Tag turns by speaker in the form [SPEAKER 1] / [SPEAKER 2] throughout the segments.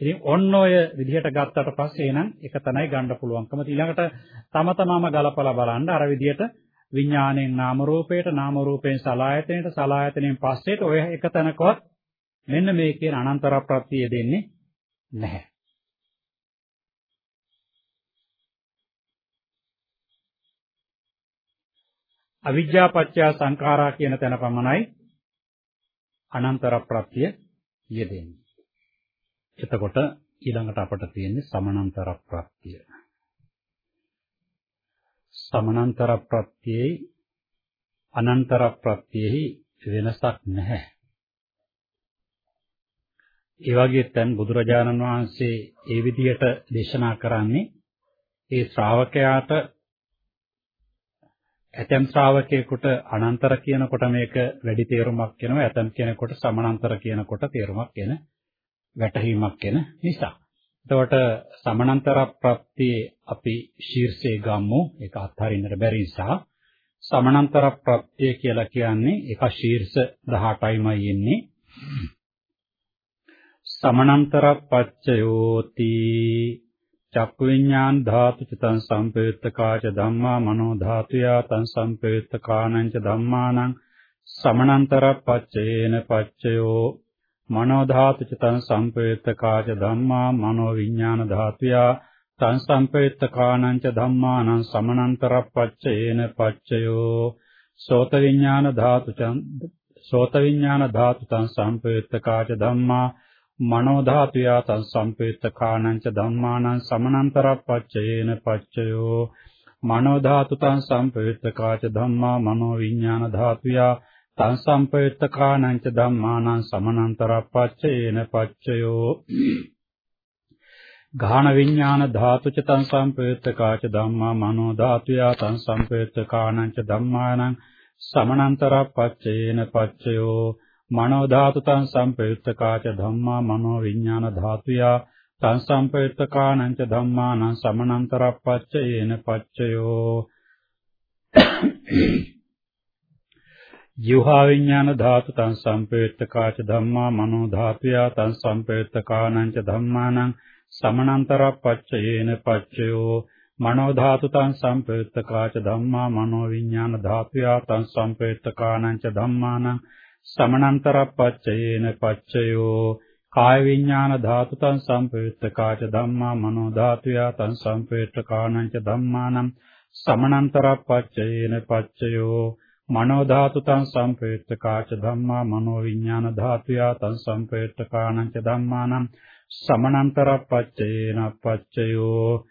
[SPEAKER 1] ඉතින් ඔන්න ඔය විදිහට ගත්තට පස්සේ එනම් එක තැනයි ගන්න පුළුවන්කම ඊළඟට තම තමාම ගලපලා බලන්න අර විදිහට විඥාණයෙන් නාම රූපයට නාම රූපයෙන් සලායතනයට සලායතනයෙන් පස්සේට ඔය එක තැනකවත් මෙන්න මේ කියන අනන්තර ප්‍රත්‍යය දෙන්නේ නැහැ. අවිජ්ජා පත්‍ය සංඛාරා කියන තැන පමණයි අනන්තර ප්‍රත්‍ය යෙදෙන්නේ. එතකොට ඊළඟට අපට තියෙන්නේ සමනන්තර ප්‍රත්‍ය. සමනන්තර ප්‍රත්‍යයේ අනන්තර ප්‍රත්‍යෙහි වෙනසක් නැහැ. ඒ වගේ තැන් බුදුරජාණන් වහන්සේ ඒ විදිහට දේශනා කරන්නේ ඒ ශ්‍රාවකයාට ඇතැම් ශ්‍රාවකයෙකුට අනන්තර කියනකොට මේක වැඩි තේරුමක් වෙනවා ඇතැම් කෙනෙකුට සමානතර කියනකොට තේරුමක් එන වැටහීමක් එන නිසා. එතකොට සමානතර ප්‍රත්‍යේ අපි ශීර්ෂයේ ගම්මු ඒක අත්හරින්නට බැරි නිසා. සමානතර ප්‍රත්‍ය කියලා කියන්නේ ඒක ශීර්ෂ 18යිමයි එන්නේ. සමනන්තර පච්චයෝති. චක්කු විඥාන ධාතු චතං සම්පයුත්තකාච ධම්මා මනෝ ධාතුයා තං සම්පයුත්තකානං ච ධම්මානං. සමනන්තර පච්චේන පච්චයෝ. මනෝ ධාතු චතං සම්පයුත්තකාච ධම්මා මනෝ විඥාන ධාතුයා තං සම්පයුත්තකානං ච ධම්මානං සමනන්තර පච්චේන පච්චයෝ සෝත විඥාන ධාතු සෝත විඥාන ධාතු තං සම්පයුත්තකාච ධම්මා මනෝ ධාතුයා තං සම්පේත කාණං ච ධම්මානං සමනන්තරප්පච්චයේන පච්චයෝ මනෝ ධාතු තං සම්පේත කාච ධම්මා මනෝ විඥාන ධාතුයා තං සම්පේත කාණං ච ධම්මානං සමනන්තරප්පච්චයේන පච්චයෝ. ගාහන විඥාන ධාතු ච තං සම්පේත කාච ධම්මා මනෝ ධාතුයා තං සම්පේත කාණං ච ධම්මානං සමනන්තරප්පච්චයේන පච්චයෝ. මනෝ ධාතු තං සම්පයුත්තකාච ධම්මා මනෝ විඥාන ධාතුයා තං සම්පයුත්තකානං ච ධම්මානං සමනන්තරප්පච්චයේන පච්චයෝ. ජීවහා විඥාන ධාතු තං සම්පයුත්තකාච ධම්මා මනෝ ධාතුයා තං සම්පයුත්තකානං ච ධම්මානං සමනන්තරප්පච්චයේන පච්චයෝ මනෝ ධාතු තං සම්පයුත්තකාච ධම්මා මනෝ විඥාන ධාතුයා තං සම්පයුත්තකානං ච ධම්මානං සමනන්තරප්පච්චයේන පච්චයෝ කාය විඥාන ධාතුතං සම්පයුත්තකාච ධම්මා මනෝ ධාතුයා තං සම්පයුත්තකානං ච ධම්මානම් සමනන්තරප්පච්චයේන පච්චයෝ මනෝ ධාතුතං සම්පයුත්තකාච ධම්මා මනෝ විඥාන ධාතුයා තං සම්පයුත්තකානං ච ධම්මානම් සමනන්තරප්පච්චයේන පච්චයෝ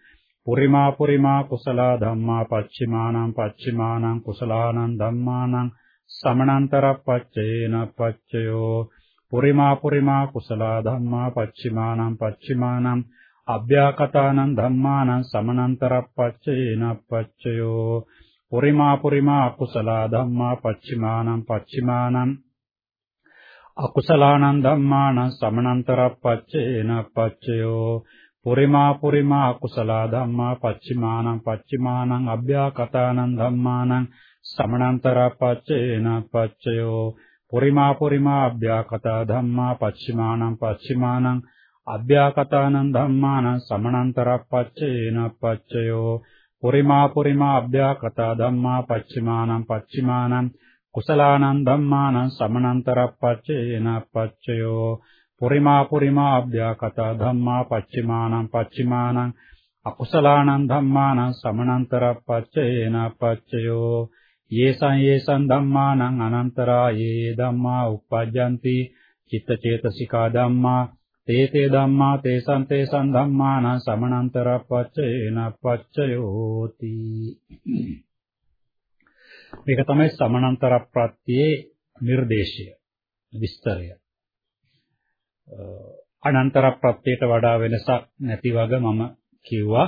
[SPEAKER 1] පුරිමා පුරිමා කුසල ධම්මා පච්චිමානං පච්චිමානං කුසලානං ධම්මානං සමනන්තරප්පච්චේන පච්චයෝ පුරිමා පුරිමා කුසල ධම්මා පච්චිමානං පච්චිමානං අභ්‍යාකතානං ධම්මානං සමනන්තරප්පච්චේන පච්චයෝ පුරිමා පුරිමා කුසල ධම්මා පච්චිමානං පච්චිමානං අකුසලානං ධම්මානං සමනන්තරප්පච්චේන පච්චයෝ පුරිමා පුරිමා කුසල ධම්මා පච්චිමානං පච්චිමානං අභ්‍යාකතානං ධම්මානං සමනන්තරපච්චේන පච්චයෝ පුරිමා පුරිමා අභ්‍යාකතා ධම්මා පච්චිමානං පච්චිමානං අභ්‍යාකතානං ධම්මානං සමනන්තරපච්චේන පච්චයෝ පුරිමා පුරිමා අභ්‍යාකතා ධම්මා පච්චිමානං පච්චිමානං කුසලානං ධම්මානං සමනන්තරපච්චේන පච්චයෝ පුරිමා පුරිමා අභ්‍යාකතා ධම්මා පච්චිමානං පච්චිමානං අකුසලානං ධම්මානං සමනන්තරපච්චේන පච්චයෝ යේසං යේසං ධම්මානං අනන්තරා යේ ධම්මා uppajjanti චිත්තචේතසිකා ධම්මා තේ තේ ධම්මා තේසං තේසං ධම්මානං සමනන්තරපච්චේන පච්චයෝති. මේක තමයි සමනන්තර ප්‍රත්‍යේ නිර්දේශය විස්තරය. අනන්තර ප්‍රත්‍යයට වඩා වෙනසක් නැති වගේ මම කිව්වා.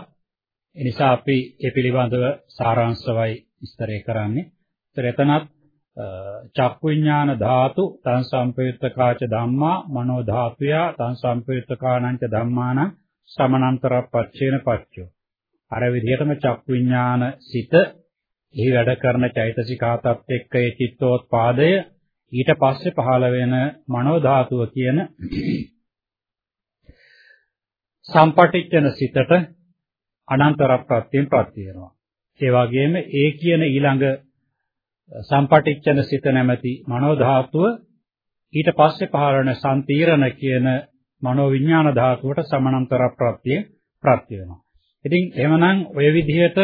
[SPEAKER 1] ඒ නිසා අපි ඒ පිළිබඳව සාරාංශවයි විස්තරය කරන්නේ. ඒතර එතනත් චක්කු විඥාන ධාතු තං සම්පයුත්තකාච ධම්මා මනෝ ධාතුයා තං සම්පයුත්තකානංච ධම්මාන සමනන්තර පච්චේන පච්චෝ. අර විදිහටම චක්කු විඥාන සිත එහි වැඩ කරන චෛතසිකාතත් එක්ක ඒ චිත්තෝත්පාදය ඊට පස්සේ පහළ වෙන මනෝ ධාතුව කියන සම්පටිච්ඡන සිතට අනන්තර ප්‍රත්‍යයෙන් ප්‍රත්‍ය වෙනවා. ඒ වගේම ඒ කියන ඊළඟ සම්පටිච්ඡන සිත නැමැති මනෝ ධාතුව ඊට පස්සේ පහළ වෙන සම්තීරණ කියන මනෝ විඥාන ධාතුවට සමානතර ප්‍රත්‍යයෙන් ප්‍රත්‍ය වෙනවා. ඉතින් එහෙමනම් ඔය විදිහට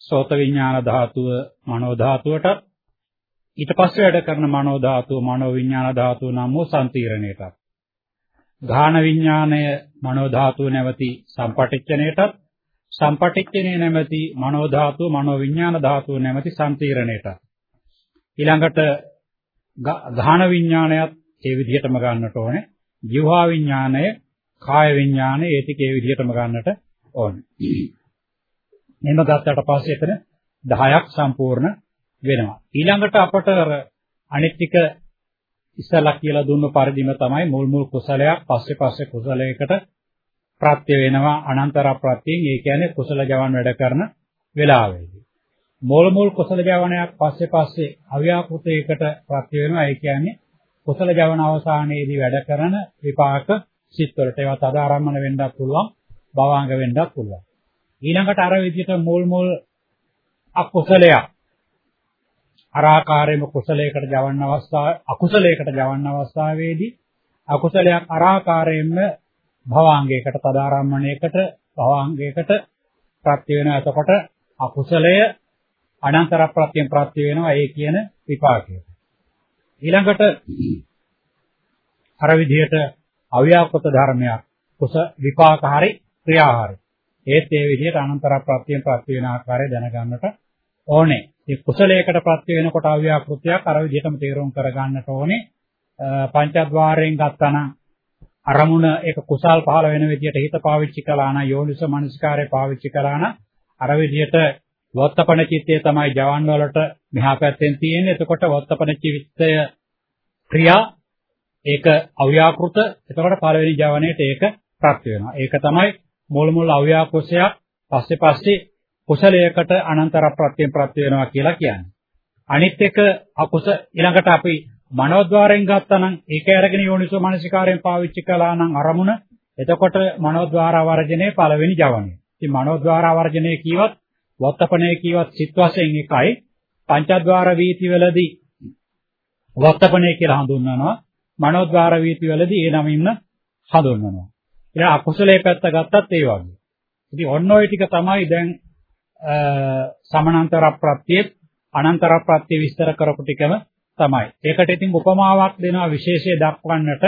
[SPEAKER 1] සෝත විඥාන ධාතුව මනෝ ධාතුවට ඊට පස්සේ වැඩ කරන මනෝ ධාතුව මනෝ විඥාන ධාතුව නම් වූ සම්තීරණයටත් ගාහන විඥාණය මනෝ ධාතුව නැවති සම්පටිච්ඡනයටත් සම්පටිච්ඡනේ නැමැති මනෝ ධාතුව මනෝ විඥාන ධාතුව නැමැති සම්තීරණයටත් ඊළඟට ගාහන විඥාණයත් ඒ විදිහටම ගන්නට ඕනේ ජීවහා විඥාණය කාය විඥාණය ඒ ටික ඒ විදිහටම ගන්නට ඕනේ එහෙම ගත්තට පස්සේ එතන 10ක් සම්පූර්ණ වෙනවා. ඊළඟට අපට අනිත් ටික ඉස්සලා කියලා දුන්න පරිදිම තමයි මුල් මුල් කුසලයක් පස්සේ පස්සේ කුසලයකට ප්‍රත්‍ය වෙනවා අනන්තර ප්‍රත්‍යයෙන් ඒ කියන්නේ කුසල ජවන් වැඩ කරන වෙලාවෙදී. මුල් මුල් කුසල ජවනයක් පස්සේ පස්සේ අව්‍යාකෘතයකට ප්‍රත්‍ය වෙනවා ඒ කියන්නේ කුසල ජවන අවසානයේදී වැඩ කරන විපාක සිත්වලට ඒවා තදාරම්මන වෙන්නත් පුළුවන් භවාංග වෙන්නත් පුළුවන්. ඊළඟට අර විදිහට මුල් මුල් අකුසලයක් අර ආකාරයෙන්ම කුසලයකට ජවන්න අවස්ථාව අකුසලයකට ජවන්න අවස්ථාවේදී අකුසලයක් අර ආකාරයෙන්ම භවාංගයකට තදාරම්මණයකට භවාංගයකට ප්‍රත්‍ය වෙනවා එතකොට අකුසලය අනන්තර ප්‍රත්‍යයෙන් ප්‍රත්‍ය වෙනවා ඒ කියන විපාකය ඊළඟට අර විදිහට අව්‍යාකෘත ධර්මයක් කුස විපාක හරි ක්‍රියා හරි ඒත් ඒ විදිහට අනන්තර ප්‍රත්‍යයෙන් ප්‍රත්‍ය වෙන ආකාරය දැනගන්නට ඕනේ. ඒ කුසලයකට ප්‍රත්‍ය වෙනකොට අව්‍යාකෘතියක් අර විදිහටම තේරුම් කරගන්නට ඕනේ. පංචද්වාරයෙන් ගත්තනම් අරමුණ ඒක කුසල් පහළ වෙන විදිහට හිත පාවිච්චි කළා නම් යෝනිස මනස්කාරය පාවිච්චි කළා නම් අර විදිහට වත්තපන චිත්තය තමයි ජවන් වලට මෙහා පැත්තෙන් තියෙන්නේ. එතකොට වත්තපන චිත්තය ක්‍රියා ඒක අව්‍යාකෘත. එතකොට පළවෙනි ජවනයේට ඒක ප්‍රත්‍ය වෙනවා. ඒක තමයි මුල් මුල් අව්‍යාකෘතයක් පස්සේ පස්සේ කුසලයකට අනන්තර ප්‍රත්‍යයෙන් ප්‍රත්‍ය වෙනවා කියලා කියන්නේ. අනිත් එක අකුස ඊළඟට අපි මනෝද්වාරයෙන් ගත්තා නම් ඒක අරගෙන යෝනිසෝ මනසිකාරයෙන් පාවිච්චි කළා නම් අරමුණ එතකොට මනෝද්වාර වර්ජනයේ පළවෙනි ජවනය. ඉතින් මනෝද්වාර වර්ජනයේ කීවත් වත්තපණේ කීවත් සිත් වශයෙන් එකයි පංචද්වාර වීතිවලදී වත්තපණේ කියලා හඳුන්වනවා. මනෝද්වාර වීතිවලදී ඒ නමින්ම හඳුන්වනවා. ඊට අකුසලයේ පැත්ත ගත්තත් ඒ වගේ. ඉතින් ඔන්න ඔය ටික තමයි දැන් සමානතර ප්‍රත්‍යයේ අනන්තර ප්‍රත්‍ය විස්තර කරපු ටිකම තමයි. ඒකට ඉතින් උපමාවක් දෙනවා විශේෂය දක්වන්නට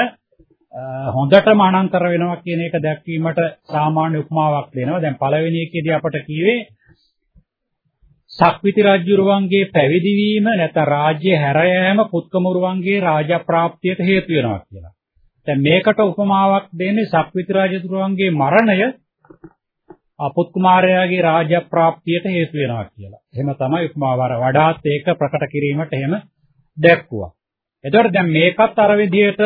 [SPEAKER 1] හොඳටම අනන්තර වෙනවා කියන එක දැක්වීමට සාමාන්‍ය උපමාවක් දෙනවා. දැන් පළවෙනි එකේදී අපට කිව්වේ සක්විති රජුරුවන්ගේ පැවිදි වීම නැත්නම් රාජ්‍ය හැර යාම පුත්කමුරුවන්ගේ රාජ ප්‍රාප්තියට හේතු වෙනවා කියලා. දැන් මේකට උපමාවක් දෙන්නේ සක්විති රජතුරුවන්ගේ මරණය අපුත් කුමාරයාගේ රාජ්‍ය ප්‍රාප්තියට හේතු වෙනවා කියලා. එහෙම තමයි උපමාව අර වඩාත් ඒක ප්‍රකට කිරීමට එහෙම දැක්කුවා. එතකොට දැන් මේකත් අර විදිහට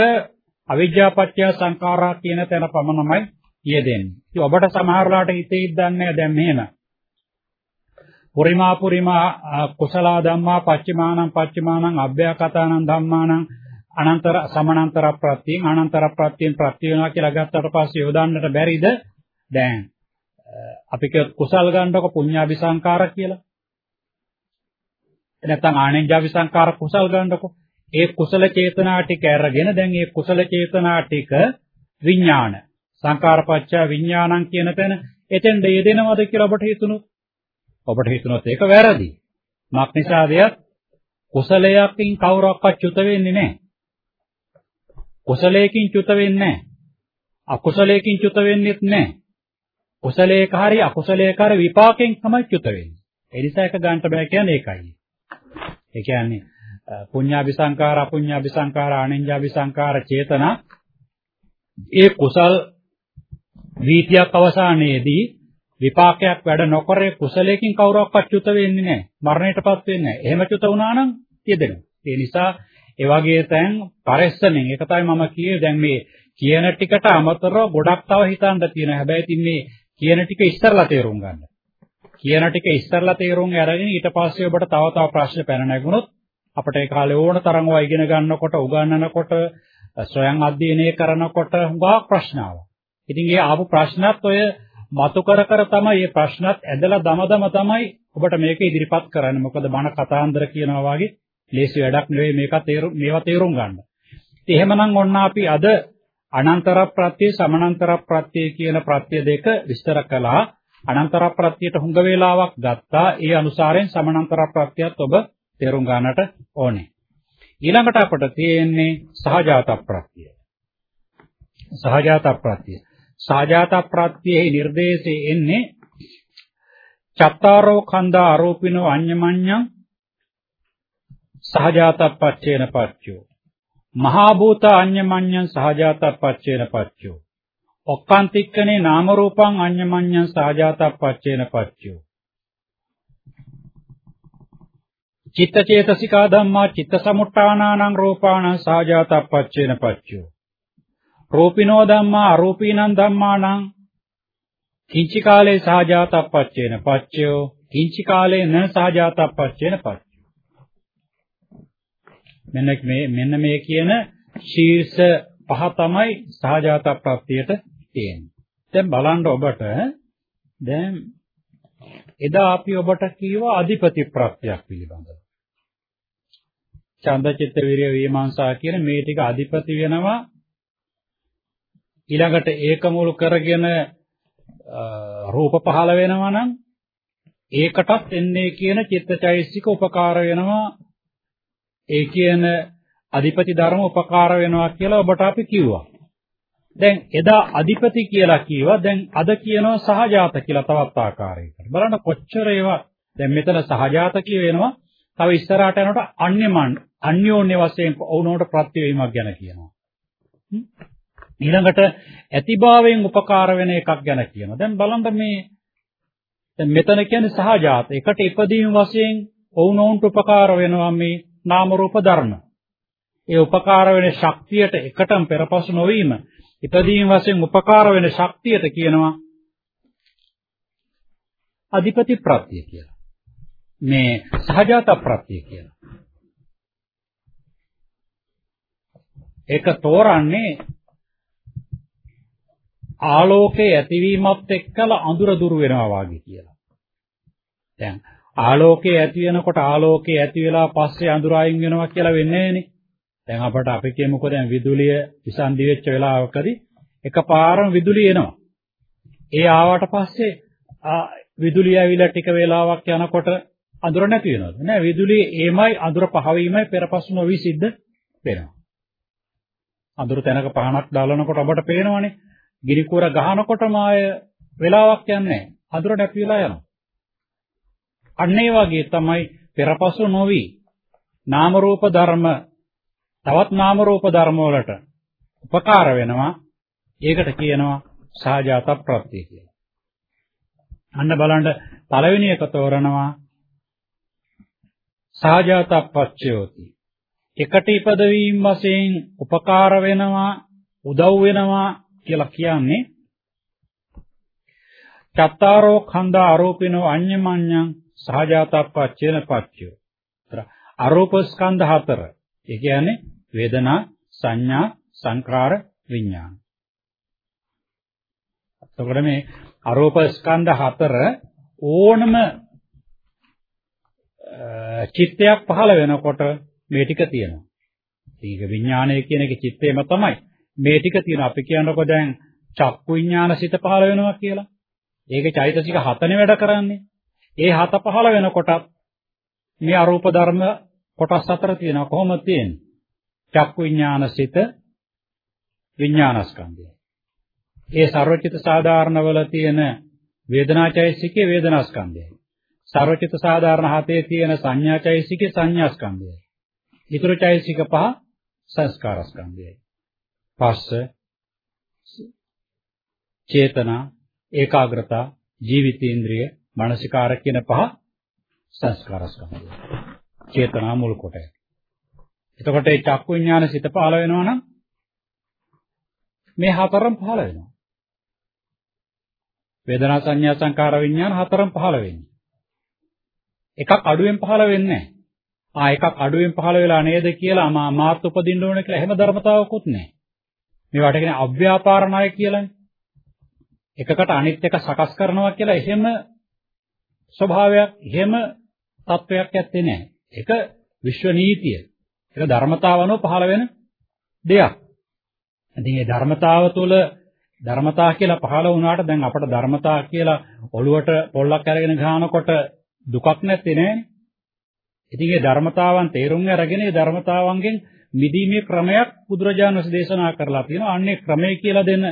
[SPEAKER 1] අවිජ්ජාපත්‍ය සංඛාරා කියන තැන පමණමයි යෙදෙන්නේ. ඉතින් ඔබට සමහරලාට හිතේ ඉද්දන්නේ දැන් මෙහෙම. පුරිමා පුරිමා කුසල ධම්මා පච්චමානං පච්චමානං අභ්‍යකතානං ධම්මානං අනන්තර සමානන්තර ප්‍රත්‍යයෙන් අනන්තර ප්‍රත්‍යයෙන් ප්‍රත්‍ය වෙනවා කියලා ගත්තට පස්සේ යොදන්නට බැරිද? දැන් අපි කිය කුසල් ගන්නකො පුඤ්ඤාභි සංකාර කියලා. නැත්නම් ආනෙන්ජාභි සංකාර කුසල් ගන්නකො. ඒ කුසල චේතනා ටික අරගෙන දැන් ඒ කුසල චේතනා ටික විඥාන සංකාරපච්චය විඥානං කියන තැන එතෙන්ද යෙදෙනවද කියලා ඔබට හිතුණොත් ඔබට හිතුනොත් ඒක වැරදි. මක්නිසාදයක් කුසලයකින් කවුරක්වත් චුත වෙන්නේ නැහැ. කුසලයකින් චුත වෙන්නේ නැහැ. අකුසලයකින් චුත වෙන්නේත් නැහැ. කුසලයක හරි අකුසලයක හරි විපාකයෙන් තමයි චුත වෙන්නේ. ඒ නිසා එක ගන්න බෑ කියන්නේ ඒකයි. ඒ කියන්නේ පුඤ්ඤාபிසංකාර අපුඤ්ඤාபிසංකාර ආනෙන්ජාபிසංකාර චේතනා ඒ කුසල් වීතියක් අවසානයේදී විපාකයක් වැඩ නොකර කුසලයකින් කවුරක්වත් චුත වෙන්නේ නැහැ. මරණයටපත් වෙන්නේ නැහැ. එහෙම චුත වුණා නම් යෙදෙනවා. ඒ නිසා ඒ වගේ තැන් පරිස්සමෙන් ඒක තමයි මම කියේ දැන් මේ කියන ටිකට අමතරව ගොඩක් තව හිතන්න තියෙනවා. හැබැයි ඉතින් මේ කියන ටික ඉස්සරලා තේරුම් ගන්න. කියන ටික ඉස්සරලා තේරුම් අරගෙන ඊට පස්සේ ඔබට තව තව ප්‍රශ්න පැන නැගුණොත් අපිට ඒ කාලේ ඕන තරම් වයිගෙන ගන්නකොට උගන්වනකොට ස්වයං අධ්‍යයනය කරනකොට හුඟක් ප්‍රශ්න ආවා. ඉතින් ඒ ආපු ප්‍රශ්නත් ඔය මතු කර කර තමයි මේ ප්‍රශ්නත් ඇදලා දමදම තමයි ඔබට මේක ඉදිරිපත් කරන්නේ. මොකද මන කතාන්දර කියනවා වගේ ලේසි වැඩක් නෙවෙයි මේක තේරුම් මේවා තේරුම් ගන්න. ඉතින් එහෙමනම් ඔන්න අපි අද අනන්තර ප්‍රත්‍ය සමානතර ප්‍රත්‍ය කියන ප්‍රත්‍ය දෙක විස්තර කළා. අනන්තර ප්‍රත්‍යයට හුඟ වේලාවක් ගත්තා. ඒ අනුසාරයෙන් සමානතර ප්‍රත්‍යයත් ඔබ තේරුම් ගන්නට ඕනේ. ඊළඟට අපට තියෙන්නේ සහජාත ප්‍රත්‍යය. සහජාත ප්‍රත්‍යය. සහජාත ප්‍රත්‍යයේ නිර්දේශයේ එන්නේ චත්තාරෝ කන්දා ආරෝපිනෝ අඤ්ඤමඤ්ඤං සහජාතප්පච්චේන පච්චෝ. මහා භූත අඤ්ඤමඤ්ඤං සහජාතප්පච්චේන පච්චෝ. ඔක්කාන්තික්කනේ නාම රූපං අඤ්ඤමඤ්ඤං සහජාතප්පච්චේන පච්චෝ. චිත්තචේතසිකා ධම්මා චිත්ත සමුට්ඨානානං රූපාණං සහජාතප්පච්චේන පච්චෝ. රූපිනෝ ධම්මා අරූපීනං ධම්මානං. කිංචි කාලේ සහජාතප්පච්චේන පච්චයෝ. කිංචි කාලේ න සහජාතප්පච්චේන පච්චයෝ. මෙන්න මේ මෙන්න මේ කියන ශීර්ෂ පහ තමයි සහජාතප්ප්තියට තියෙන්නේ. දැන් බලන්න ඔබට දැන් එදා අපි ඔබට කීවා අධිපති ප්‍රත්‍යක් පිළිබඳව. ඡන්දචිත්ත විරිය විමර්ශා කියන මේ ටික අධිපති වෙනවා. ඊළඟට ඒක මුල් කරගෙන රූප පහළ වෙනවා නම් ඒකටත් එන්නේ කියන චිත්තචෛසික උපකාර වෙනවා ඒ කියන අධිපති ධර්ම උපකාර වෙනවා කියලා ඔබට අපි කිව්වා. දැන් එදා අධිපති කියලා කිව්වා දැන් අද කියනවා සහජාත කියලා තවත් ආකාරයකට. බලන්න කොච්චර ඒවා දැන් මෙතන සහජාත කියවෙනවා තව ඉස්සරහට යනකොට අන්‍යමන් අන්‍යෝන්‍ය වශයෙන් වුණොට ප්‍රත්‍යවීමක් ගැන කියනවා. ඊළඟට ඇතිභාවයෙන් උපකාර වෙන එකක් ගැන කියනවා. දැන් බලන්න මේ දැන් මෙතන කියන්නේ සහජාත. එකට ඉපදීම වශයෙන් ඔවුනොවුන්ට උපකාර වෙනවා මේ නාම රූප ධර්ම. ඒ උපකාර වෙන ශක්තියට එකටම පෙරපසු නොවීම ඉපදීම වශයෙන් උපකාර වෙන ශක්තියට කියනවා අධිපති ප්‍රත්‍ය කියලා. මේ සහජාත ප්‍රත්‍ය කියලා. ඒක තෝරන්නේ ආලෝකයේ ඇතිවීමත් එක්කලා අඳුර දුරු වෙනවා වාගේ කියලා. දැන් ආලෝකයේ ඇති වෙනකොට ආලෝකයේ ඇති වෙලා පස්සේ අඳුර අයින් වෙනවා කියලා වෙන්නේ නැහනේ. දැන් අපට අපි කියමුකෝ දැන් විදුලිය විසන්දි වෙච්ච වෙලාවකදී එකපාරම විදුලිය එනවා. ඒ ආවට පස්සේ විදුලිය ඇවිල්ලා ටික වේලාවක් යනකොට අඳුර නැති වෙනවද? නෑ විදුලිය එමයි අඳුර පහවීමයි පෙරපසු නොවි සිද්ධ වෙනවා. අඳුර තැනක පහනක් දාලනකොට ඔබට පේනවනේ ගිනි කුර ගහනකොටම ආය වෙලාවක් යන්නේ නැහැ. අඳුර නැති වෙලා යනවා. අන්න ඒ වගේ තමයි පෙරපසු නොවි නාම රූප ධර්ම තවත් නාම රූප ධර්ම වලට උපකාර වෙනවා. ඒකට කියනවා සහජාත ප්‍රත්‍ය කියලා. අන්න බලන්න පළවෙනි එක තෝරනවා සහජාත පච්චයෝති. එකට ඉපදවීම වශයෙන් උපකාර වෙනවා උදව් වෙනවා කියලා කියන්නේ චත්තාරෝ khanda ආරෝපිනෝ අඤ්ඤමඤ්ඤං සහජාතප්පච්චේන පච්චයෝ. අරූප ස්කන්ධ හතර. ඒ කියන්නේ වේදනා, සංඥා, සංකාර, විඥාන. එතකොට මේ අරූප ස්කන්ධ හතර ඕනම චිත්තයක් පහළ වෙනකොට මේ ටික තියෙනවා. ඒක විඥානය කියන එක චිත්තේම තමයි. මේ ටික තියෙන අපි කියනකො දැන් චක්කු විඥාන සිත පහළ වෙනවා කියලා. ඒකේ චෛතසික හතනේ වැඩ කරන්නේ. ඒ හත පහළ වෙනකොට මේ අරූප ධර්ම කොටස් හතර තියෙනවා. කොහොමද තියෙන්නේ? චක්කු විඥාන සිත විඥානස්කන්ධය. ඒ සර්වචිත සාධාරණවල තියෙන වේදනාචෛතසිකේ වේදනාස්කන්ධය. සර්වචිත සාධාරණ හතේ තියෙන සංඥාචෛතසිකේ සංඥාස්කන්ධය. ඊතර චෛතසික පහ සංස්කාරස්කන්ධයයි. පස්ස චේතනා ඒකාග්‍රතා ජීවිතේන්ද්‍රිය මානසිකාර කියන පහ සංස්කාර ස්කන්ධය චේතනා මුල් කොට. එතකොට ඒ චක්කු විඥාන සිත පහළ වෙනවා නම් මේ හතරම පහළ වෙනවා. වේදනා සංඥා සංකාර විඥාන හතරම පහළ වෙන්නේ. එකක් අඩුවෙන් පහළ වෙන්නේ නැහැ. ආ එකක් අඩුවෙන් පහළ වෙලා නේද කියලා මාත් උපදින්න ඕන කියලා එහෙම ධර්මතාවකුත් නැහැ. මේවට කියන්නේ අව්‍යාපාර ණය කියලානේ. එකකට අනිත් එක සකස් කරනවා කියලා එහෙම ස්වභාවයක් එහෙම තත්වයක් ඇත්තේ නැහැ. ඒක විශ්ව නීතිය. ඒක ධර්මතාවනෝ පහළ වෙන දෙයක්. ඉතින් මේ ධර්මතාව තුළ ධර්මතා කියලා පහළ වුණාට දැන් අපට ධර්මතා කියලා ඔළුවට පොල්ලක් අරගෙන ගහනකොට දුකක් නැත්තේ නෑනේ. ඉතින් මේ ධර්මතාවන් තේරුම් අරගෙන මේ ධර්මතාවන්ගෙන් මිදීමේ ක්‍රමයක් බුදුරජාණන් වහන්සේ දේශනා කරලා තියෙනවා. අන්නේ ක්‍රමය කියලා දෙන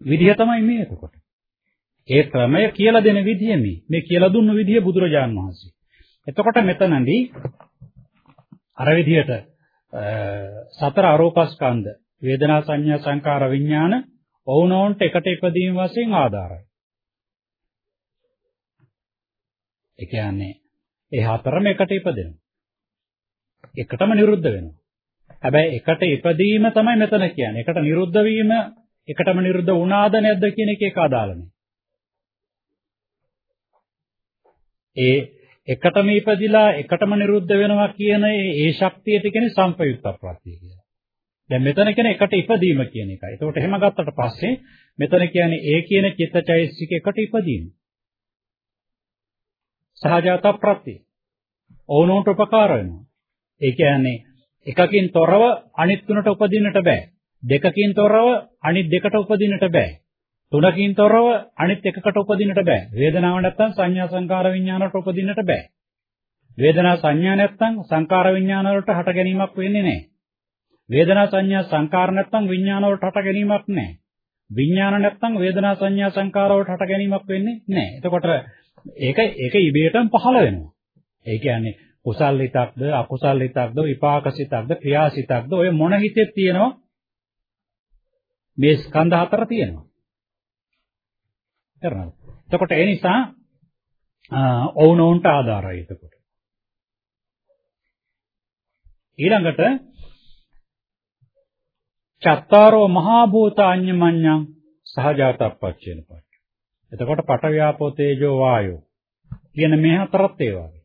[SPEAKER 1] විදිහ තමයි මේ එතකොට. ඒ ක්‍රමය කියලා දෙන විදිය මේ. මේ කියලා දුන්න විදිය බුදුරජාණන් වහන්සේ. එතකොට මෙතනදී අර විදිහට සතර අරූපස්කන්ධ වේදනා සංඥා සංකාර විඥාන ඔවුනොන්ට එකට ඉපදීම වශයෙන් ආධාරයි. ඒ කියන්නේ ඒ හතරම එකට ඉපදෙනවා. එකටම නිරුද්ධ වෙනවා. හැබැයි එකට ඉපදීම තමයි මෙතන කියන්නේ. එකට නිරුද්ධ වීම එකටම නිරුද්ධ වුණාද නැද්ද කියන එක ඒක අදාළ ඒ එකටම ඉපදිලා එකටම නිරුද්ධ වෙනවා කියන ඒ ශක්තියට කියන්නේ සංපයුක්ත ප්‍රත්‍ය කියලා. දැන් මෙතන කියන්නේ එකට ඉපදීම කියන එකයි. එතකොට එහෙම ගත්තට පස්සේ මෙතන කියන්නේ ඒ කියන චිත්තචෛසික එකට ඉපදීම. සහජාත ප්‍රත්‍ය. ඕනෝට උපකාර වෙනවා. ඒ කියන්නේ එකකින් තොරව අනිත් තුනට උපදින්නට බෑ. දෙකකින් තොරව අනිත් දෙකට උපදින්නට බෑ. තුනකින් තොරව අනිත් එකකට උපදින්නට බෑ. වේදනාව නැත්තම් සංඥා සංකාර විඥානවලට උපදින්නට බෑ. වේදනා සංඥා නැත්තම් සංකාර විඥාන වලට හට ගැනීමක් වෙන්නේ නැහැ. වේදනා සංඥා සංකාර නැත්තම් විඥාන වලට හට ගැනීමක් නැහැ. විඥාන නැත්තම් වේදනා සංඥා සංකාර වලට හට ගැනීමක් වෙන්නේ නැහැ. එතකොට ඒක ඒක ඉබේටම පහළ වෙනවා. ඒ කියන්නේ කුසල් හිතක්ද අකුසල් හිතක්ද විපාක සිතක්ද ක්‍රියා සිතක්ද ඔය මොන හිතෙත් තියෙනවා මේ ස්කන්ධ හතර තියෙනවා. කරනවා. එතකොට ඒ නිසා ඔවුනොවුන්ට ආධාරයි එතකොට. ඊළඟට චත්තාරෝ මහා භූතාඤ්ඤමඤ්ඤං සහජාතප්පච්චේන පච්ච. එතකොට පඨ ව්‍යාපෝ තේජෝ වායෝ කියන මේ හතරත් ඒ වගේ.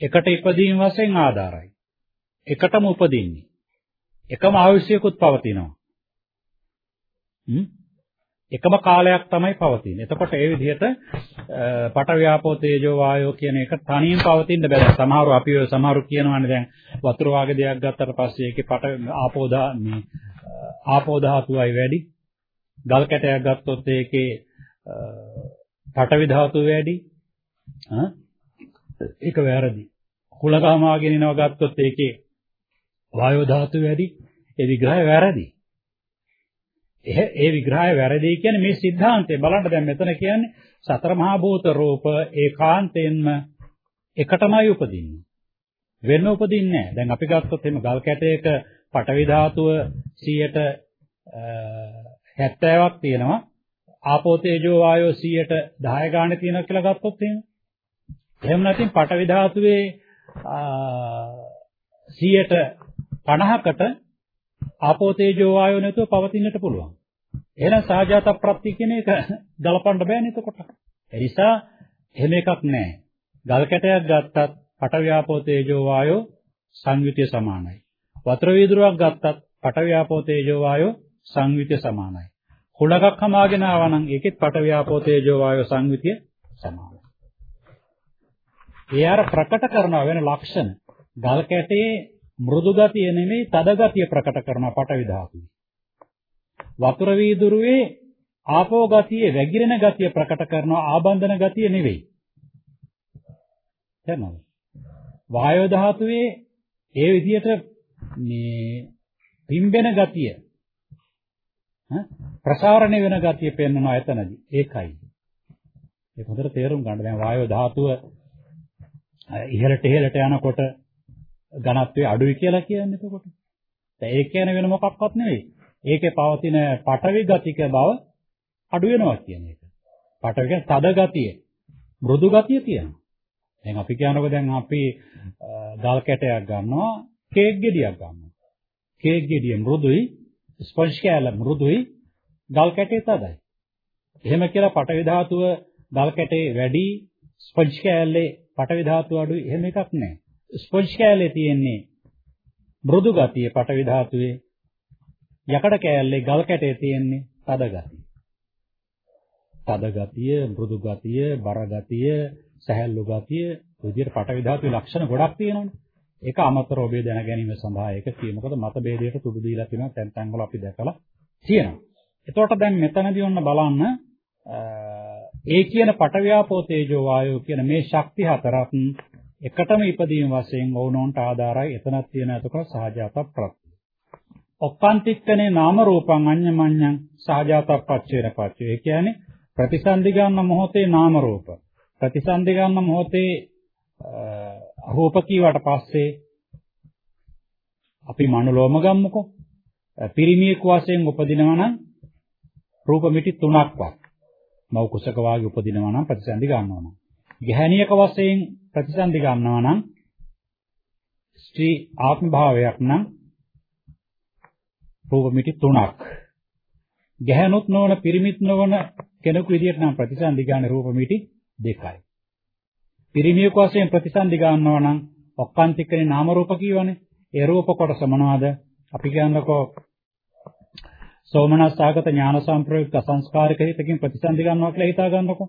[SPEAKER 1] එකට ඉපදීම වශයෙන් ආධාරයි. එකටම උපදින්නේ. එකම ආයුෂයකුත් පවතිනවා. එකම කාලයක් තමයි පවතින්නේ. එතකොට ඒ විදිහට පට ව්‍යාපෝ තේජෝ වායෝ කියන එක තනියෙන් පවතින්න බෑ. සමහරව අපි ඔය සමහරු කියනවානේ දැන් වතුර වාගේ දෙයක් ගත්තට පස්සේ ඒකේ පට ආපෝ දා මේ ආපෝ ධාතුවයි වැඩි. ගල් කැටයක් ගත්තොත් ඒකේ පටවි ධාතුව වැඩි. ඒක වැරදි. කුලකාමාගෙන එනවා ගත්තොත් ඒකේ වායෝ ධාතු වැඩි. ඒ විග්‍රහය වැරදි. එහ ඒ විග්‍රහය වැරදි කියන්නේ මේ સિદ્ધාන්තය බලන්න දැන් මෙතන කියන්නේ සතර මහා භූත රූප ඒකාන්තයෙන්ම එකටමයි උපදින්නේ. වෙන උපදින්නේ නැහැ. දැන් අපි ගත්තොත් එimhe ගල් කැටයක පටවි ධාතුව 70ක් තියෙනවා. ආපෝ තේජෝ වායෝ 10 ගාණ තියෙනවා කියලා ගත්තොත් එහෙම එහෙම නැත්නම් පටවි ධාතුවේ 100ට 50කට ආපෝ තේජෝ වායෝ නැතුව පවතින්නට පුළුවන්. එහෙනම් සාජාත ප්‍රත්‍ය කියන එක ගලපන්න බෑනේ එතකොට. ඒ නිසා එහෙම එකක් නැහැ. ගල් කැටයක් ගත්තත් පටවියාපෝ තේජෝ වායෝ සංයුතිය සමානයි. වතුර වීදුරුවක් ගත්තත් පටවියාපෝ තේජෝ වායෝ සංයුතිය සමානයි. කුලකක් හමාගෙන ආවා නම් ඒකෙත් පටවියාපෝ තේජෝ වායෝ සංයුතිය සමානයි. ඒ අර ප්‍රකට කරන වෙන ලක්ෂණ ගල් කැටේ මෘදු ගතිය නෙමෙයි තද ගතිය ප්‍රකට කරන පටවි ධාතුවේ. වතුර වීදුරුවේ ආපෝ ගතිය වැగిරෙන ගතිය ප්‍රකට කරන ආබන්ධන ගතිය නෙවෙයි. තේරුණාද? වායෝ ධාතුවේ ඒ විදිහට මේ පිම්බෙන ගතිය ප්‍රසාරණය වෙන ගතිය පෙන්වනවා එතනදී. ඒකයි. ඒක හොඳට තේරුම් ගන්න. දැන් වායෝ ධාතුව ඉහළට ඉහළට යනකොට ඝනත්වයේ අඩුයි කියලා කියන්නේ එතකොට. දැන් ඒක කියන වෙන මොකක්වත් නෙවෙයි. ඒකේ පවතින පටවි ගතික බව අඩු වෙනවා කියන එක. පටවි කියන්නේ තද ගතිය, මෘදු ගතිය තියෙනවා. දැන් අපි කියනකොට දැන් අපි ගල් කැටයක් ගන්නවා, කේක් ගෙඩියක් ගන්නවා. කේක් ගෙඩිය මෘදුයි, ස්පොන්ජ් කෑල්ල මෘදුයි, ගල් කැටේ තදයි. එහෙම කියලා පටවි ධාතුව ගල් කැටේ වැඩි, ස්පොන්ජ් කෑල්ලේ පටවි ධාතුව අඩුයි එහෙම එකක් නැහැ. ස්පොන්ජ් කෑල්ලේ තියෙන්නේ මෘදු ගතිය පටවි ධාතුවේ යකඩ කෑල්ලේ ගල් කැටේ තියෙන්නේ තද ගතිය. තද ගතිය, මෘදු ගතිය, බර ගතිය, සැහැල්ලු ගතිය විදිහට පටවි ධාතුවේ ලක්ෂණ ගොඩක් තියෙනවානේ. ඒක අමතර ඔබේ දැන ගැනීම සඳහා ඒක කිය. මොකද මත ભેදයට තුඩු දීලා තියෙනවා තැන් තැන් වල අපි දැකලා තියෙනවා. එතකොට දැන් මෙතනදී ඔන්න බලන්න ඒ කියන පටවියාපෝ තේජෝ වායෝ කියන මේ ශක්ති හතරක් එකටම ඉපදීම වශයෙන් වුණොන්ට ආධාරයි එතනක් තියෙන එතකොට සහජාත ප්‍රත්‍ය. ඔක්කාන්තික්කනේ නාම රූපං අඤ්ඤමඤ්ඤං සහජාත පච්චේන පච්චේ. ඒ කියන්නේ ප්‍රතිසන්දි ගන්න මොහොතේ නාම රූප. ප්‍රතිසන්දි ගන්න මොහොතේ රූප කීවට පස්සේ අපි මනුලෝම ගම්මුකෝ. පිරිමියෙක් වශයෙන් උපදිනවා නම් රූප මිටි තුනක්වත් මව කුසක වාගේ උපදිනවා නම් ප්‍රතිසන්දි ගන්නවා නම්. ගැහණියක වශයෙන් ප්‍රතිසන්දි ගන්නවා නම් ස්ත්‍රී ආත්ම භාවයක් නම් රූප මිටි තුනක්. ගැහණුත් නොවන පිරිමිත් නොවන කෙනෙකු විදිහට නම් ප්‍රතිසන්දි ගන්න රූප මිටි දෙකයි. පිරිමියෙක් වශයෙන් ප්‍රතිසන්දි ගන්නවා නම් ඔක්කාන්තිකනේ නාම රූප කියවනේ. ඒ රූප කොටස මොනවද? අපි කියන්නකෝ සෝමනස්සාගත ඥාන සම්ප්‍රයුක්ත සංස්කාරික හිතකින් ප්‍රතිසන්දි ගන්නවා කියලා හිතා ගන්නකො.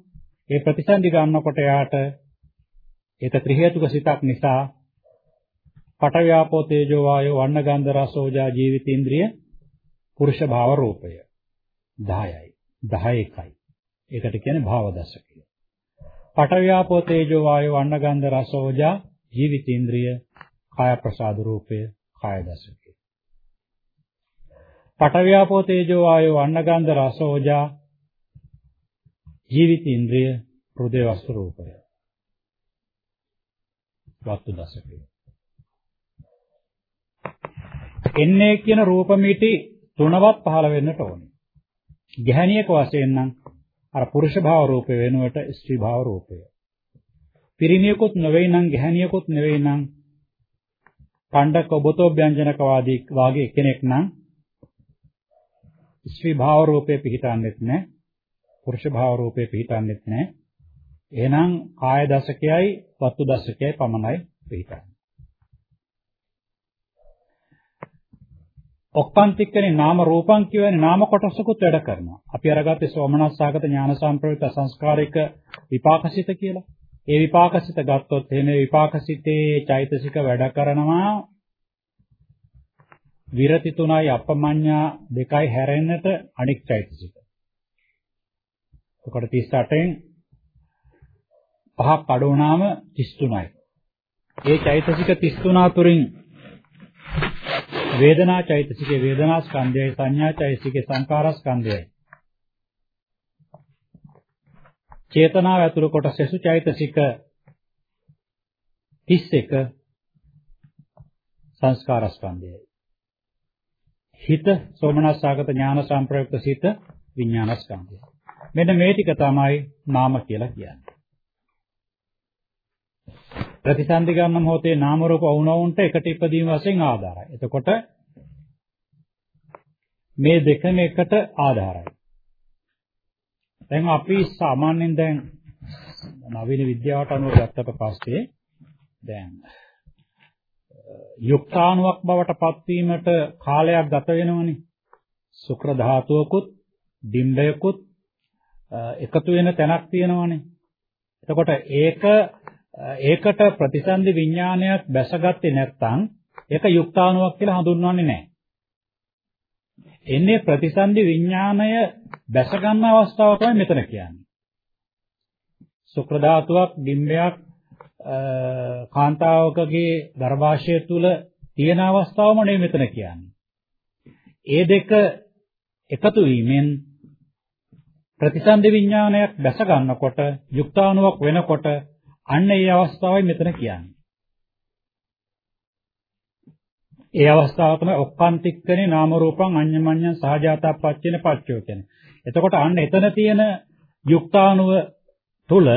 [SPEAKER 1] ඒ ප්‍රතිසන්දි ගන්නකොට යාට ඒක ත්‍රි හේතුක සිතක් නිසා පටව්‍යාපෝ තේජෝ වායෝ වන්න ගන්ධ රස ඕජා ජීවිතේන්ද්‍රිය පුරුෂ භාව රූපය 10යි 11යි. ඒකට කියන්නේ භාව දශකය. පටව්‍යාපෝ තේජෝ වායෝ වන්න ගන්ධ රස ඕජා ජීවිතේන්ද්‍රිය කාය ප්‍රසාද රූපය කාය දශකය. පටවියාපෝ තේජෝ ආයෝ වන්නගන්ධ රසෝජා ජීවිත ඉන්ද්‍රිය හෘදේ වස්තු රූපය වස්තු දසකය එන්නේ කියන රූප මිටි තුනවත් පහළ වෙන්නට ඕනේ. ගැහණියක වශයෙන් නම් අර පුරුෂ භාව රූපය වෙනුවට ස්ත්‍රී භාව රූපය. පිරිණියකුත් නෙවෙයි නම් ගැහණියකුත් නෙවෙයි නම් පණ්ඩක ඔබතෝ ව්‍යංජනක වාදී වාගේ කෙනෙක් නම් ස්ත්‍රී භාව රූපේ පිහිටන්නෙත් නැහැ. පුරුෂ භාව රූපේ පිහිටන්නෙත් නැහැ. එහෙනම් කාය දශකයයි වස්තු දශකයයි පමණයි පිහිටන්නේ. ඔක්කාන්තික්කනේ නාම රූපං කියවනේ නාම කොටසකුත් වැඩ කරනවා. අපි අරගත්තේ සෝමනස්සාගත ඥාන සම්ප්‍රයුක්ත සංස්කාරික විපාකසිත කියලා. ඒ විපාකසිත ගත්තොත් එහෙම විපාකසිතේ චෛතසික වැඩ කරනවා විරති තුනයි අපමඤ්ඤා දෙකයි හැරෙන්නට අනික් චෛතසික. එතකොට 38න් පහක් අඩු වුණාම 33යි. ඒ චෛතසික 33 අතුරින් වේදනා චෛතසිකේ වේදනා ස්කන්ධයයි සංඥා චෛතසිකේ සංකාර ස්කන්ධයයි. චේතනාව ඇතුළු කොට සසු චෛතසික 31 සංස්කාර ස්කන්ධයයි. හිත සෝමනස්සාගත ඥාන සංප්‍රයුක්ත සිත විඥානස්කන්ධය. මෙන්න මේ ටික තමයි නාම කියලා කියන්නේ. ප්‍රතිසන්දි ගන්න මොහොතේ නාම රූප වුණවුන්ට එකට ඉපදීම වශයෙන් ආධාරයි. එතකොට මේ දෙකම එකට ආධාරයි. දැන් අපි සාමාන්‍යයෙන් දැන් නවීන විද්‍යාවට අනුව ගත්තට පස්සේ දැන් යුක්තාණුවක් බවට පත්වීමට කාලයක් ගත වෙනවනේ. ශුක්‍ර ධාතුවකුත්, ඩිම්බයකුත් එකතු වෙන තැනක් තියෙනවනේ. එතකොට ඒක ඒකට ප්‍රතිසන්දි විඥානයක් බැසගත්තේ නැත්නම් ඒක යුක්තාණුවක් කියලා හඳුන්වන්නේ නැහැ. එන්නේ ප්‍රතිසන්දි විඥානය බැස ගන්න අවස්ථාව තමයි මෙතන කියන්නේ. ශුක්‍ර ධාතුවක්, ඩිම්බයක් කාන්තාවකගේ ගර්භාෂය තුල තියෙන අවස්ථාවම නෙවෙයි මෙතන කියන්නේ. ඒ දෙක එකතු වීමෙන් ප්‍රතිසන්දි විඥානයක් දැස ගන්නකොට යුක්තාණුවක් වෙනකොට අන්න ඒ අවස්ථාවයි මෙතන කියන්නේ. ඒ අවස්ථාව තමයි ඔක්කාන්තික්කනේ නාම රූපං අඤ්ඤමඤ්ඤං සහජාතප්පච්චේන පච්චෝ කියන්නේ. එතකොට අන්න එතන තියෙන යුක්තාණුව තුල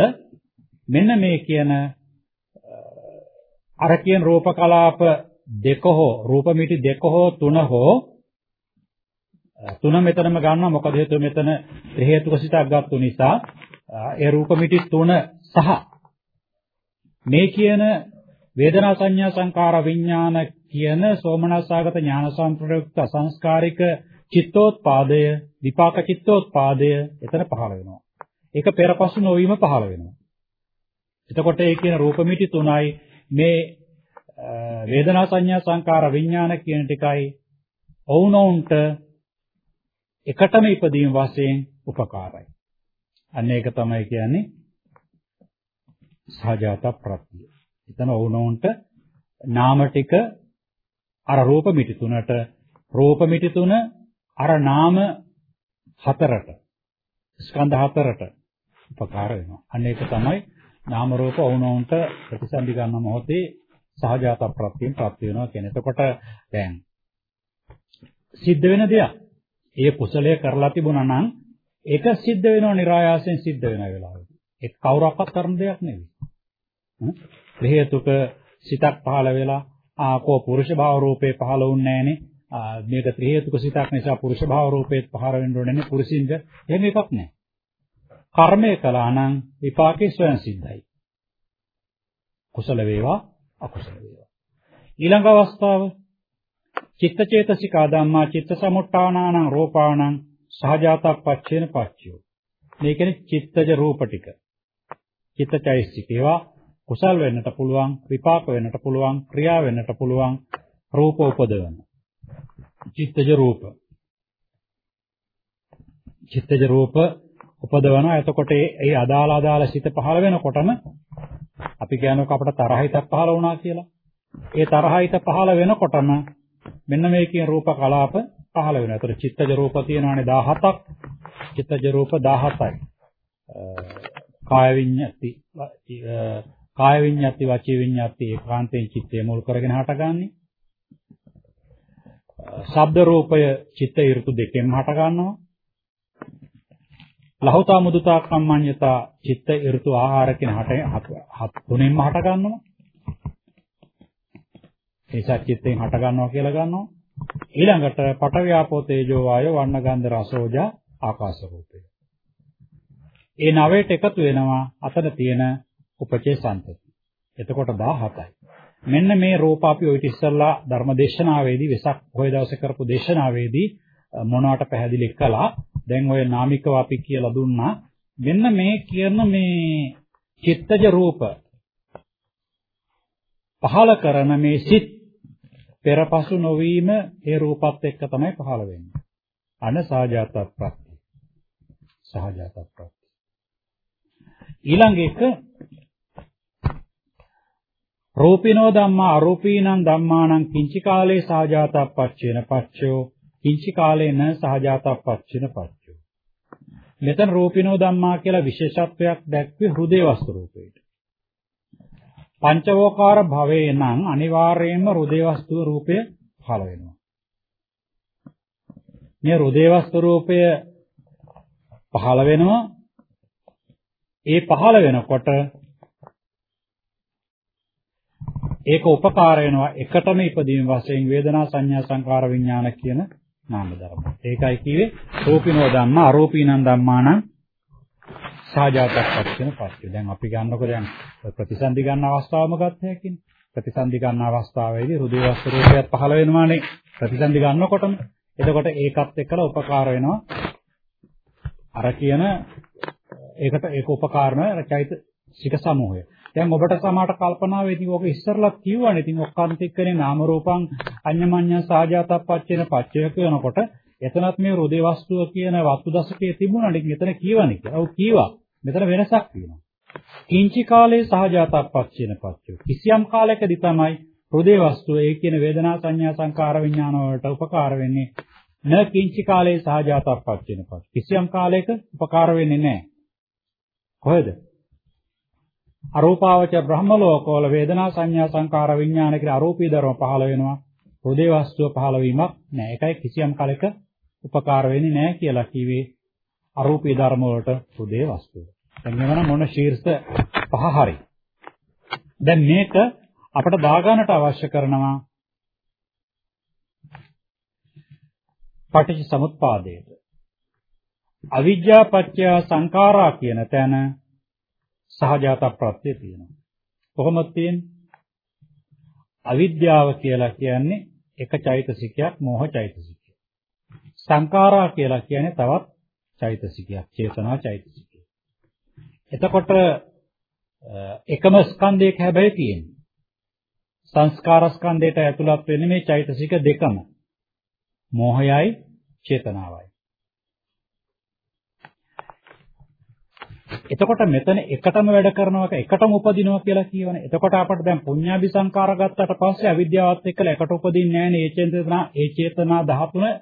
[SPEAKER 1] මෙන්න මේ කියන අර කියන රූප කලාප දෙක හෝ රූප මිටි දෙක හෝ තුන හෝ තුන මෙතනම ගන්නවා මොකද හේතුව මෙතන ත්‍රි හේතුක සිතක් ගත්තු නිසා ඒ රූප මිටි තුන සහ මේ කියන වේදනා සංඥා සංකාර විඥාන කියන සෝමනස්සාගත ඥාන සම්ප්‍රයුක්ත සංස්කාරික චිත්තෝත්පාදය විපාක චිත්තෝත්පාදය එතන පහළ වෙනවා ඒක පෙරපසු නොවීම පහළ වෙනවා. එතකොට ඒ කියන රූපമിതി තුනයි මේ වේදනා සංඥා සංකාර විඥාන කියන ටිකයි ඔවුනොවුන්ට එකටම ඉදීම වශයෙන් උපකාරයි. අන්න ඒක තමයි කියන්නේ සහජාත ප්‍රත්‍ය. එතන ඔවුනොවුන්ට නාම ටික අර රූප මිටි තුනට රූප මිටි තුන අර නාම හතරට ස්කන්ධ හතරට උපකාර වෙනවා. අන්න ඒක තමයි නාම රූප වුණොන්ට ප්‍රතිසන්දි ගන්න මොහොතේ සහජාත ප්‍රත්‍යයෙන් ප්‍රත්‍ය වෙනවා කියන. එතකොට දැන් සිද්ධ වෙන දෙයක්. ඒ කුසලය කරලා තිබුණා නම් ඒක සිද්ධ වෙනවා નિરાයාසයෙන් සිද්ධ වෙන වෙලාවෙදී. ඒක කවුරක්වත් කරන දෙයක් නෙවෙයි. හේතුක සිතක් පහළ වෙලා ආකෝ පුරුෂ භාව රූපේ පහළ වුන්නේ නැහනේ. මේක ත්‍රි හේතුක සිතක් නිසා පුරුෂ භාව රූපේත් පහළ වෙන්න ඕනේ නේ පුරුෂින්ද. එහෙම එකක් නැහැ. කර්මය කළා නම් විපාකේ ස්වයන් සිද්ධයි. කුසල වේවා අකුසල වේවා. ඊළඟ අවස්ථාව චිත්තචේතසික ධම්මා චිත්ත සමුට්ඨානානං රූපාණං සහජාතප්පච්චේන පච්චයෝ. මේ කියන්නේ චිත්තජ රූප ටික. චිත්තචෛසික ඒවා කුසල් වෙන්නට පුළුවන්, විපාක වෙන්නට පුළුවන්, ක්‍රියා වෙන්නට පුළුවන්, රූප උපදවන. චිත්තජ රූප. චිත්තජ රූප උපදවනවා. එතකොට ඒ අදාළ අදාළ සිත පහළ වෙනකොටම අපි කියනවා අපට තරහිතක් පහළ වුණා කියලා. ඒ තරහිත පහළ වෙනකොටම මෙන්න මේ කියන රූප කලාප පහළ වෙනවා. ඒතර චිත්තජ රූප තියෙනවානේ 17ක්. චිත්තජ රූප 17යි. කාය විඤ්ඤාති කාය විඤ්ඤාති වචී විඤ්ඤාති ඒකාන්තයෙන් චිත්තය මුල් කරගෙන හටගන්නේ. ශබ්ද රූපය චිත්ත ඍතු දෙකෙන්ම හට ගන්නවා. ලහෝතා මුදුතා කම්මඤ්ඤතා චිත්ත ඍතු ආහාර කියන හට තුනෙන්ම හට ගන්නවා. ඒ සත්‍යයෙන් හට ගන්නවා කියලා ගන්නවා. ඊළඟට පඨව්‍යාපෝ තේජෝ වායෝ වර්ණ ගන්ධ රසෝජා ආකාශ රූපය. ඒ නවයට එකතු වෙනවා අතන තියෙන උපචේ සම්පති. එතකොට 17යි. මෙන්න මේ රූප අපි ඔය ඉස්සල්ලා ධර්මදේශනාවේදී වෙසක් පොය දවසේ කරපු දේශනාවේදී මොනවට පැහැදිලි කළා. දැන් ඔය නාමිකව අපි කියලා දුන්නා. මෙන්න මේ කියන මේ චිත්තජ රූප පහල කරන මේ සිත් පෙරපසු නොවීම ඒ රූපත් එක්ක තමයි පහළ වෙන්නේ. අන සහජාත ප්‍රත්‍ය. සහජාත ප්‍රත්‍ය. ඊළඟ එක රූපිනෝ ධම්මා අරූපීනං ධම්මානං කිංචි කාලේ සහජාතප්පච්චේන පච්චෝ කිංචි කාලේන සහජාතප්පච්චේන පච්චෝ මෙතන රූපිනෝ ධම්මා කියලා විශේෂත්වයක් දැක්වේ හෘදේ වස්තු රූපේට. පංචවෝකාර භවේ නම් අනිවාර්යයෙන්ම හෘදේ වස්තු රූපය පහළ වෙනවා. මේ හෘදේ වස්තු රූපය පහළ වෙනවා. ඒ පහළ වෙනකොට ඒක උපකාර වෙනවා. එකටම ඉපදීම වශයෙන් වේදනා සංඥා සංකාර විඥාන කියන නාම ධර්ම. ඒකයි කිව්වේ රූපිනෝ ධම්ම අරූපීනං ධම්මානං සාජාතක් කියන පස්සේ. දැන් අපි ගන්නකො දැන් ප්‍රතිසන්දි ගන්න අවස්ථාවම ගත්ත හැකිනේ. ප්‍රතිසන්දි ගන්න අවස්ථාවේදී හෘදේ වස්තු රූපයක් පහළ වෙනවානේ ප්‍රතිසන්දි ගන්නකොටම. එතකොට ඒකත් එක්කලා උපකාර වෙනවා. අර කියන ඒකට ඒක උපකාරන චෛත සික සමූහය. දැන් ඔබට සමහරට කල්පනා වෙයි ඉතින් ඔක ඉස්සරලත් කිව්වනේ ඉතින් ඔක්කාන්ත එක්කනේ නාම රූපං අඤ්ඤමඤ්ඤ සාජාතප්පච්චේන පච්චය කියනකොට එතනත් මේ රුදේ වස්තුව කියන වස්තු දශකයේ තිබුණානේ ඉතින් එතන කියවනේ කියලා. ඔව් කීවා. මෙතන වෙනසක් තියෙනවා. කිංචි කාලේ සහජාතප්පච්චේන පච්චය. කිසියම් කාලයකදී තමයි රුදේ වස්තුව ඒ කියන වේදනා සංඥා සංකාර විඥාන වලට උපකාර වෙන්නේ. න කිංචි කාලේ සහජාතප්පච්චේන පච්චය. කිසියම් කාලයක උපකාර වෙන්නේ නැහැ. කොහෙද? අරූපාවච බ්‍රහ්ම ලෝකවල වේදනා සංඥා සංකාර විඥාන කියලා අරූපී ධර්ම පහළ වෙනවා. හෘදේ වස්තුව පහළ වීමක් නෑ. ඒකයි කිසියම් කලක උපකාර වෙන්නේ නෑ කියලා කිව්වේ අරූපී ධර්ම වලට හෘදේ වස්තුව. දැන් මෙවන මොන ශීර්ෂ පහ හරි. දැන් මේක අපිට දාගන්නට අවශ්‍ය කරනවා පටිච්ච සමුප්පාදයට. අවිජ්ජා පත්‍ය සංඛාරා කියන තැන සහජාත ප්‍රත්‍ය තියෙනවා. කොහොමද තියෙන්නේ? අවිද්‍යාව කියලා කියන්නේ එක චෛතසිකයක් මෝහ චෛතසිකය. සංඛාරා කියලා කියන්නේ තවත් චෛතසිකයක් චේතනා චෛතසිකය. එතකොට එකම ස්කන්ධයක හැබැයි තියෙන්නේ. සංස්කාර ස්කන්ධයට ඇතුළත් වෙන්නේ මේ චෛතසික දෙකම. මෝහයයි චේතනාවයි. එතකොට මෙතන එකටම වැඩ කරනවා එකටම උපදිනවා කියලා කියවනේ. එතකොට අපට දැන් පුඤ්ඤාභි සංකාර ගත්තට පස්සේ අවිද්‍යාවත් එක්කලා එකට උපදින්නේ නැහැ නේ. ඒ චේතනා ඒ චේතනා 13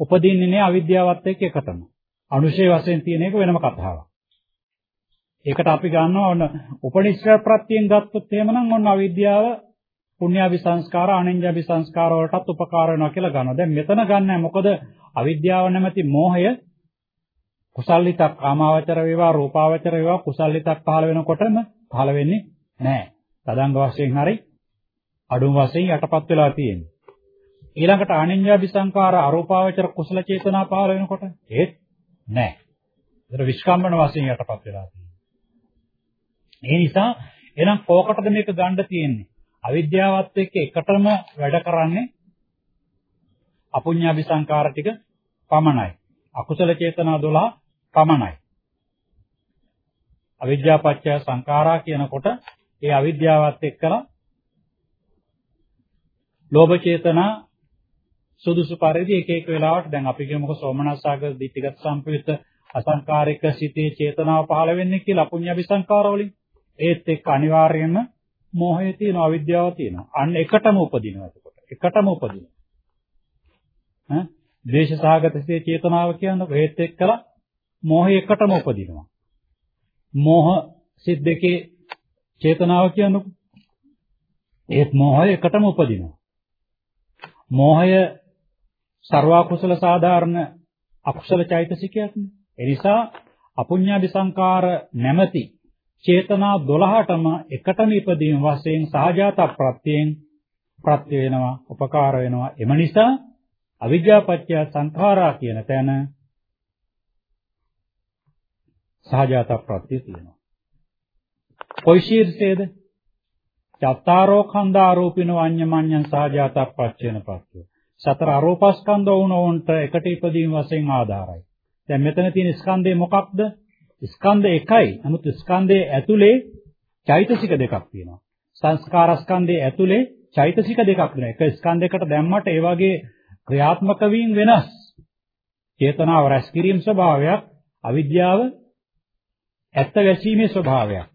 [SPEAKER 1] උපදින්නේ නැහැ අවිද්‍යාවත් එක්ක එකටම. අනුශේ වශයෙන් තියෙන එක වෙනම කතාවක්. ඒකට අපි ගන්නවා ඔන්න උපනිෂ්ඨ ප්‍රත්‍යයෙන් ගත්තොත් එහෙමනම් ඔන්න අවිද්‍යාව පුඤ්ඤාභි සංස්කාර අනිඤ්ඤාභි සංස්කාර වලටත් උපකාර වෙනවා කියලා ගන්නවා. දැන් මෙතන ගන්නෑ මොකද අවිද්‍යාව නැමැති මෝහය කුසල්ලිතක් කාමාවචර වේවා රූපාවචර වේවා කුසල්ලිතක් පහළ වෙනකොටම පහළ වෙන්නේ නැහැ. තදංග වශයෙන් හරි අඩුම වශයෙන් යටපත් වෙලා තියෙන්නේ. ඊළඟට ආනිඤ්ඤාභි සංකාර අරූපාවචර කුසල චේතනා පහළ වෙනකොට ඒත් නැහැ. ඒතර විස්කම්බන වශයෙන් යටපත් වෙලා තියෙන්නේ. ඒ නිසා එහෙනම් කෝකටද මේක ගන්න තියෙන්නේ? අවිද්‍යාවත් එක්ක එකටම වැඩ කරන්නේ අපුඤ්ඤාභි සංකාර ටික පමණයි. අකුසල චේතනා 12 පමණයි. අවිද්‍යාව පත්‍ය සංඛාරා කියනකොට ඒ අවිද්‍යාවත් එක්කලා ලෝභ චේතනා සුදුසු පරිදි එක එක වෙලාවට දැන් අපි කියමුකෝ සෝමනස්සාගර දිට්ඨිගත සම්පවිත අසංකාරික සිතේ චේතනාව පහළ වෙන්නේ කියලා අපුඤ්ඤ විසංකාර වලින් ඒත් එක්ක අනිවාර්යයෙන්ම මෝහය තියෙනවා අවිද්‍යාව තියෙනවා. අන්න එකටම උපදිනවා එතකොට. එකටම උපදිනවා. ඈ? ද්වේෂ සහගත සිතේ චේතනාව කියන්නේ ඒත් එක්කලා මෝහය එකටම උපදිනවා. මෝහ සිත් දෙකේ චේතනාව කියන්නේ ඒත් මෝහය එකටම උපදිනවා. මෝහය ਸਰවාකුසල සාධාරණ අකුසල චෛතසිකයක් නේ. ඒ නිසා අපුඤ්ඤාදි සංකාර නැමැති චේතනා 12ටම එකටම ඉපදීම වශයෙන් සහජාත ප්‍රත්‍යයෙන් ප්‍රත්‍ය වෙනවා උපකාර වෙනවා එම නිසා අවිද්‍යාපත්‍ය සංඛාරා කියන තැන සහජාත ප්‍රත්‍ය තියෙනවා. කොයි ශීර්ෂයේද? චත්තාරෝ khණ්ඩාරෝපිනෝ අඤ්ඤමඤ්ඤං සහජාත පච්චේන පස්සෝ. සතර අරූපස්කන්ධ වුණොන්ට එකට ඉදීම වශයෙන් ආධාරයි. දැන් මෙතන තියෙන ස්කන්ධය මොකක්ද? ස්කන්ධ එකයි. නමුත් ස්කන්ධයේ ඇතුලේ චෛතසික දෙකක් තියෙනවා. සංස්කාර ස්කන්ධයේ ඇතුලේ චෛතසික දෙකක් වෙනවා. එක ස්කන්ධයකට දැම්මට ඒ වගේ ක්‍රියාත්මක වීම වෙනස්. චේතනාව රැස් කිරීම ස්වභාවයක් අවිද්‍යාව ඇත්ත වැසීමේ ස්වභාවයක්.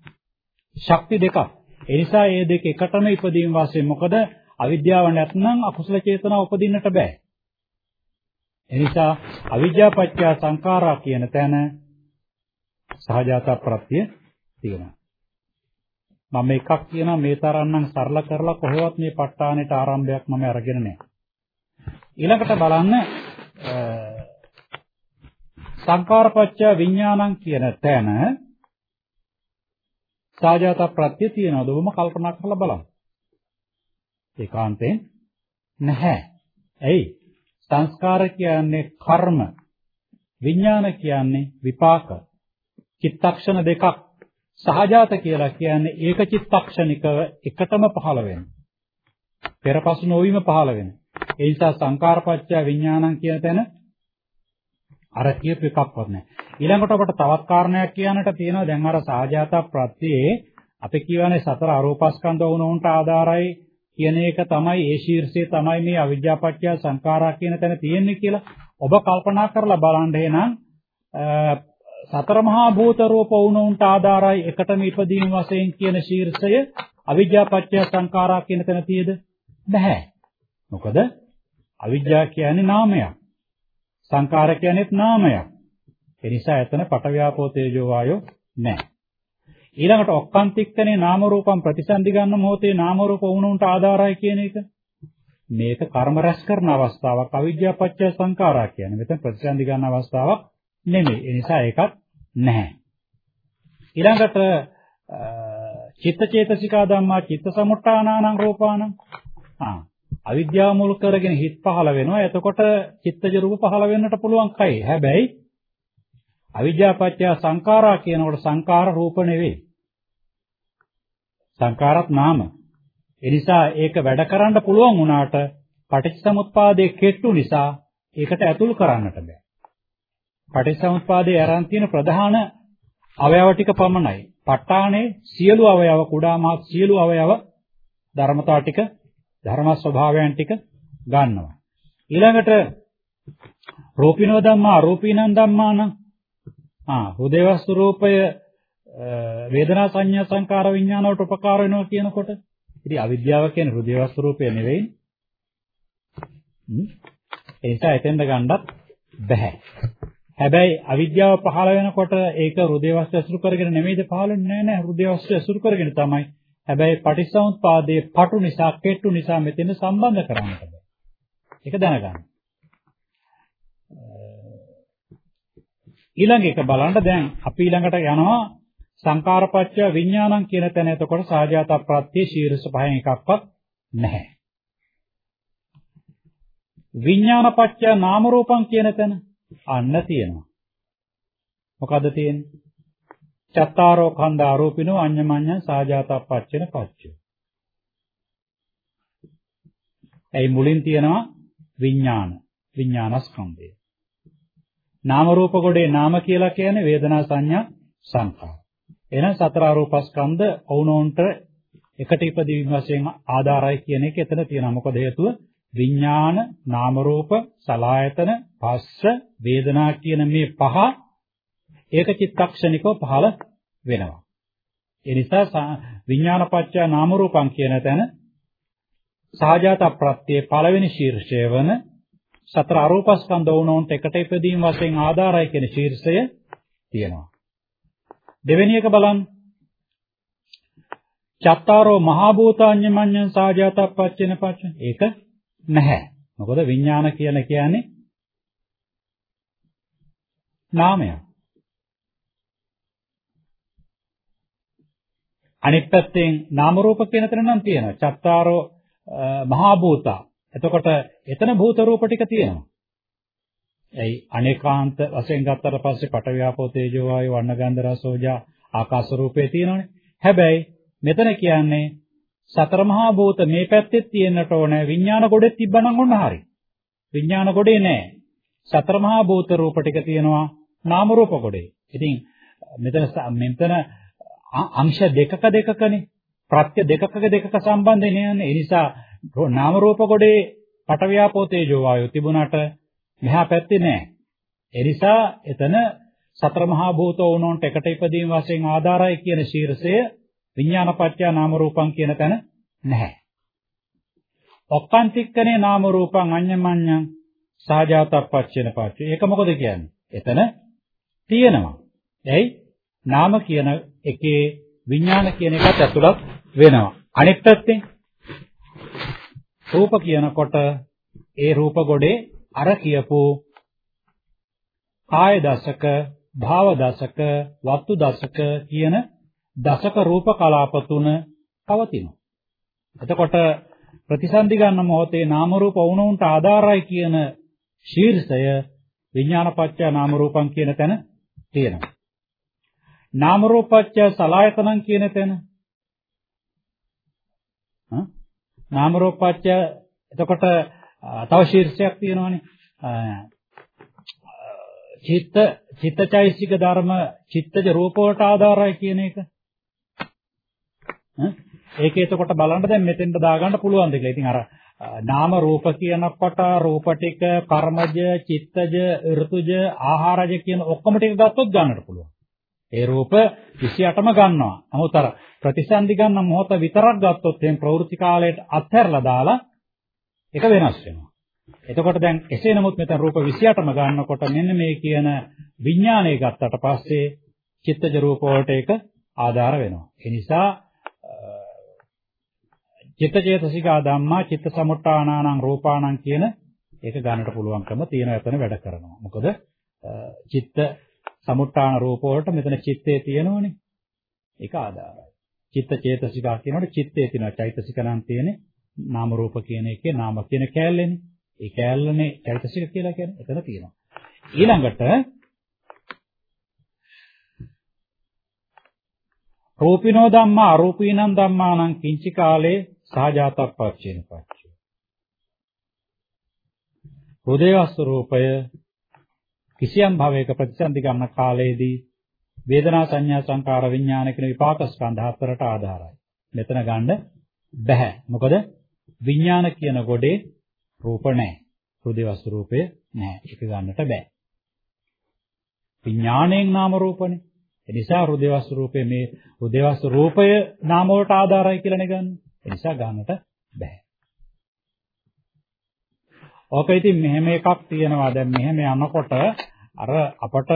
[SPEAKER 1] ශක්ති දෙකක්. ඒ නිසා මේ දෙක එකටම ඉපදීම වාසිය මොකද අවිද්‍යාව නැත්නම් අකුසල චේතනා උපදින්නට බෑ. ඒ නිසා අවිද්‍යා පත්‍ය සංඛාරා කියන තැන සහජාත ප්‍රත්‍ය තියෙනවා. මම එකක් කියනවා මේ තරම්නම් සරල කරලා කොහෙවත් මේ ප ဋ ාණයට ආරම්භයක් මම අරගෙන නැහැ. ඊළඟට බලන්න සංකාරපච්චය විඥානං කියන තැන සාජාත ප්‍රත්‍ය තියනවද ඔබම කල්පනා කරලා බලන්න. ඒකාන්තයෙන් නැහැ. ඇයි? සංස්කාර කියන්නේ කර්ම. විඥාන කියන්නේ විපාක. චිත්තක්ෂණ දෙකක්. සහජාත කියලා කියන්නේ ඒක චිත්තක්ෂණිකව එකටම පහළ වෙන. පෙරපසු නොවීම පහළ වෙන. ඒ නිසා සංකාරපච්චය විඥානං කියන තැන අර කියපු එකක්වත් නැහැ. ඊළඟට අපට තවත් කාරණයක් කියන්නට තියෙනවා දැන් අර සාජාත ප්‍රත්‍යේ අපි කියවනේ සතර අරූපස්කන්ධ වුණොන්ට ආධාරයි කියන එක තමයි ඒ ශීර්ෂයේ තමයි මේ අවිද්‍යාපත්‍ය සංඛාරා කියන තැන තියෙන්නේ කියලා. ඔබ කල්පනා කරලා බලන්න එහෙනම් සතර මහා භූත රූප වුණොන්ට ආධාරයි එකටම ඉපදීම වශයෙන් කියන ශීර්ෂය අවිද්‍යාපත්‍ය සංඛාරා කියන තැන තියෙද? නැහැ. මොකද අවිද්‍යාව කියන්නේ නාමයක්. සංකාර කියන්නේත් නාමයක්. ඒ නිසා එතන පටව්‍යාපෝ තේජෝ වායෝ නැහැ. ඊළඟට ඔක්කාන්තික්කනේ නාම රූපම් ප්‍රතිසන්දි ගන්න මොහොතේ නාම රූප වුණුන්ට ආධාරයි කියන එක. මේක කර්ම රැස් කරන අවස්ථාවක් අවිද්‍යාව පත්‍ය සංකාරා කියන්නේ. මෙතන ප්‍රතිසන්දි ගන්න අවස්ථාවක් නෙමෙයි. ඒ නිසා ඒකත් නැහැ. ඊළඟට චිත්ත චේතසිකා ධම්මා චිත්ත සමුට්ඨානානං රූපානං ආ අවිද්‍යාව මුල් කරගෙන හිත පහළ වෙනවා. එතකොට චිත්තජ රූප පහළ වෙන්නට පුළුවන් කයි. හැබැයි අවිද්‍යාපත්‍ය සංඛාරා කියනකොට සංඛාර රූප නෙවෙයි. සංඛාරත් නාම. ඒ නිසා ඒක වැඩ කරන්න පුළුවන් වුණාට පටිච්චසමුප්පාදයේ කෙට්ටු නිසා ඒකට ඇතුල් කරන්නට බෑ. පටිච්චසමුප්පාදයේ ආරන් තියෙන ප්‍රධාන අවයව ටික පමණයි. ප ဋ ාණේ සියලු අවයව කුඩා මහත් සියලු අවයව ධර්මතා ටික ධර්ම ස්වභාවයන් ටික ගන්නවා. ඊළඟට රූපිනෝ ධම්මා අරූපීනං ධම්මාන ආ හෘදේ වස්තු රූපය වේදනා සංඥා සංකාර විඥාන වලට උපකාර වෙනවා කියනකොට ඉතින් අවිද්‍යාව කියන්නේ හෘදේ වස්තු රූපය නෙවෙයි. ඒ නිසා එතෙන්ද ගන්නත් බෑ. හැබැයි අවිද්‍යාව පහළ වෙනකොට ඒක හෘදේ වස්තු ඇසුරු කරගෙන නෙමෙයිද පහළ වෙන්නේ නෑ නෑ හෘදේ වස්තු ඇසුරු කරගෙන තමයි. හැබැයි පටිසමුත්පාදයේ පටු නිසා කෙට්ටු නිසා මෙතන සම්බන්ධ කරන්නට බෑ. ඒක දැනගන්න. ඊළඟ එක බලන්න දැන් අපි ඊළඟට යනවා සංකාරපච්චය විඥානං කියන තැන එතකොට සාජාත ප්‍රත්‍ය ශීර්ෂ පහෙන් එකක්වත් නැහැ. විඥානපච්චය නාම රූපං කියන තැන අන්න තියෙනවා. මොකද්ද තියෙන්නේ? චත්තාරෝ කන්ද ආරෝපිනෝ අඤ්ඤමඤ්ඤ සාජාතප්පච්චන පච්චය. ඒ මුලින් තියෙනවා විඥාන විඥානස්කන්ධය. නාම රූප කොටේ නාම කියලා කියන්නේ වේදනා සංඥා සංඛාර. එහෙනම් සතර ආරූපස්කන්ධ වුණොන්ට එකට ඉපදීම වශයෙන් ආධාරයි කියන එක එතන තියෙනවා. මොකද හේතුව විඥාන, නාම රූප, සලායතන, පස්ස, වේදනා කියන මේ පහ ඒක චිත්තක්ෂණිකව පහළ වෙනවා. ඒ නිසා විඥානපච්චය නාම රූපං කියන තැන සහජාත ප්‍රත්‍යයේ පළවෙනි ශීර්ෂය වන සතර අරූපස්කන්ධ වුණොන්ට එකට ඉපදීම වශයෙන් ආධාරයි කියන ශීර්ෂය තියෙනවා. දෙවෙනි එක බලන්න. චත්තාරෝ මහා භූතාඤ්ඤමඤ්ඤං සාජාතප්පච්චේන පච්ච. ඒක නැහැ. මොකද විඥාන කියන කියන්නේ නාමයක්. අනිත් පැත්තෙන් නාම රූප කියන තැන නම් තියෙනවා. චත්තාරෝ මහා භූතා. එතකොට එතන භූත රූප ටික තියෙනවා. එයි අනේකාන්ත වශයෙන් ගත්තට පස්සේ පටවියාපෝ තේජෝ වායු වර්ණ ගන්ධ රස ඕජා ආකාශ රූපේ තියෙනවනේ. හැබැයි මෙතන කියන්නේ සතර මහා භූත මේ පැත්තෙත් තියෙන්නට ඕන විඥාන ගොඩෙත් තිබ්බනම් ඔන්න හරි. විඥාන ගොඩේ නෑ. සතර මහා භූත රූප ටික තියෙනවා නාම රූප ගොඩේ. ඉතින් මෙතන මෙතන අංශ දෙකක දෙකකනේ ප්‍රත්‍ය දෙකක දෙකක සම්බන්ධ නේ. ඒ නිසා නාම රූප ගොඩේ පටවියාපෝ තේජෝ වායු තිබුණාට මෙහා පැත්තේ නෑ. ඒ නිසා එතන සතර මහා භූතෝ වුණොන්ට එකට ඉපදීම වශයෙන් ආධාරයි කියන ශීර්ෂය විඥානපත්‍ය නාම රූපං කියන තැන නැහැ. ඔක්කාන්තික්කනේ නාම රූපං අඤ්ඤමඤ්ඤං සාජාතප්පච්චේන පච්ච. ඒක මොකද කියන්නේ? එතන තියෙනවා. එයි නාම කියන එකේ විඥාන කියන එකත් ඇතුළත් වෙනවා. අනිත් පැත්තෙන් රූප කියනකොට ඒ රූප ගොඩේ අර කියපු කාය දසක, භාව දසක, වස්තු දසක කියන දසක රූප කලාප තුන පවතිනවා. එතකොට ප්‍රතිසන්දි ගන්න මොහොතේ නාම රූප වුණුන්ට ආධාරයි කියන ශීර්ෂය විඥානපච්චය නාම රූපං කියන තැන තියෙනවා. නාම රූපච්චය සලායතනං කියන තැන නාම රූපච්චය එතකොට තව ශීර්ෂයක් තියෙනවානේ චිත්ත චිත්තචෛසික ධර්ම චිත්තජ රූප වලට ආධාරයි කියන එක. ඒක එතකොට බලන්න දැන් මෙතෙන්ට දාගන්න පුළුවන් දෙක. ඉතින් අර නාම රූප කියනකොට රූප ටික, කර්මජ, චිත්තජ, ඍතුජ, ආහාරජ කියන ඔක්කොම ටික ගත්තොත් ගන්නට පුළුවන්. ඒ රූප 28ම ගන්නවා. නමුත් අර ප්‍රතිසන්දි ගන්න මොහොත විතරක් ගත්තොත් එහෙන් ප්‍රවෘත්ති කාලයට අත්හැරලා දාලා ඒක වෙනස් වෙනවා. එතකොට දැන් එසේ නමුත් මෙතන රූප 28ම ගන්නකොට මෙන්න මේ කියන විඥානය ගත්තට පස්සේ චිත්තජ රූප වලට ඒක ආධාර වෙනවා. ඒ නිසා චිත්තචේතසිකා ධම්මා චිත්ත සමුට්ඨානානං රූපාණං කියන ඒක ගන්නට පුළුවන්කම තියෙන එතන වැඩ කරනවා. මොකද චිත්ත සමුට්ඨාන රූප වලට මෙතන චිත්තේ තියෙනවනේ. ඒක ආධාරයි. චිත්ත චේතසිකා කියනකොට චිත්තේ තියෙනවා. චෛතසික නම් තියෙන්නේ නාම රූප කියන එකේ නාම කියන කෑල්ලනේ. ඒ කෑල්ලනේ චෛතසික කියලා කියන්නේ. එතන තියෙනවා. ඊළඟට රූපිනෝ ධම්මා අරූපීනං ධම්මානං කිංචි කාලේ සහජාතප්පච්චේන පච්චය. හෘදේවස්තු රූපය කිසියම් භවයක ප්‍රතිසන්දි ගන්න කාලයේදී වේදනා සංඥා සංකාර විඥාන කියන විපාක ස්කන්ධ හතරට ආධාරයි. මෙතන ගන්න බෑ. මොකද විඥාන කියන ගොඩේ රූප නැහැ. හෘදේ වස්තු රූපය නැහැ. ඒක ගන්නට බෑ. විඥාණයෙන් නාම රූපනේ. ඒ නිසා හෘදේ වස්තු රූපේ මේ හෘදේ වස්තු රූපය නාම වලට ආධාරයි කියලානේ ගන්න. ඒ නිසා ගන්නට බෑ. ඕක ඉතින් මෙහෙම එකක් තියෙනවා. දැන් මෙහෙම යනකොට අර අපට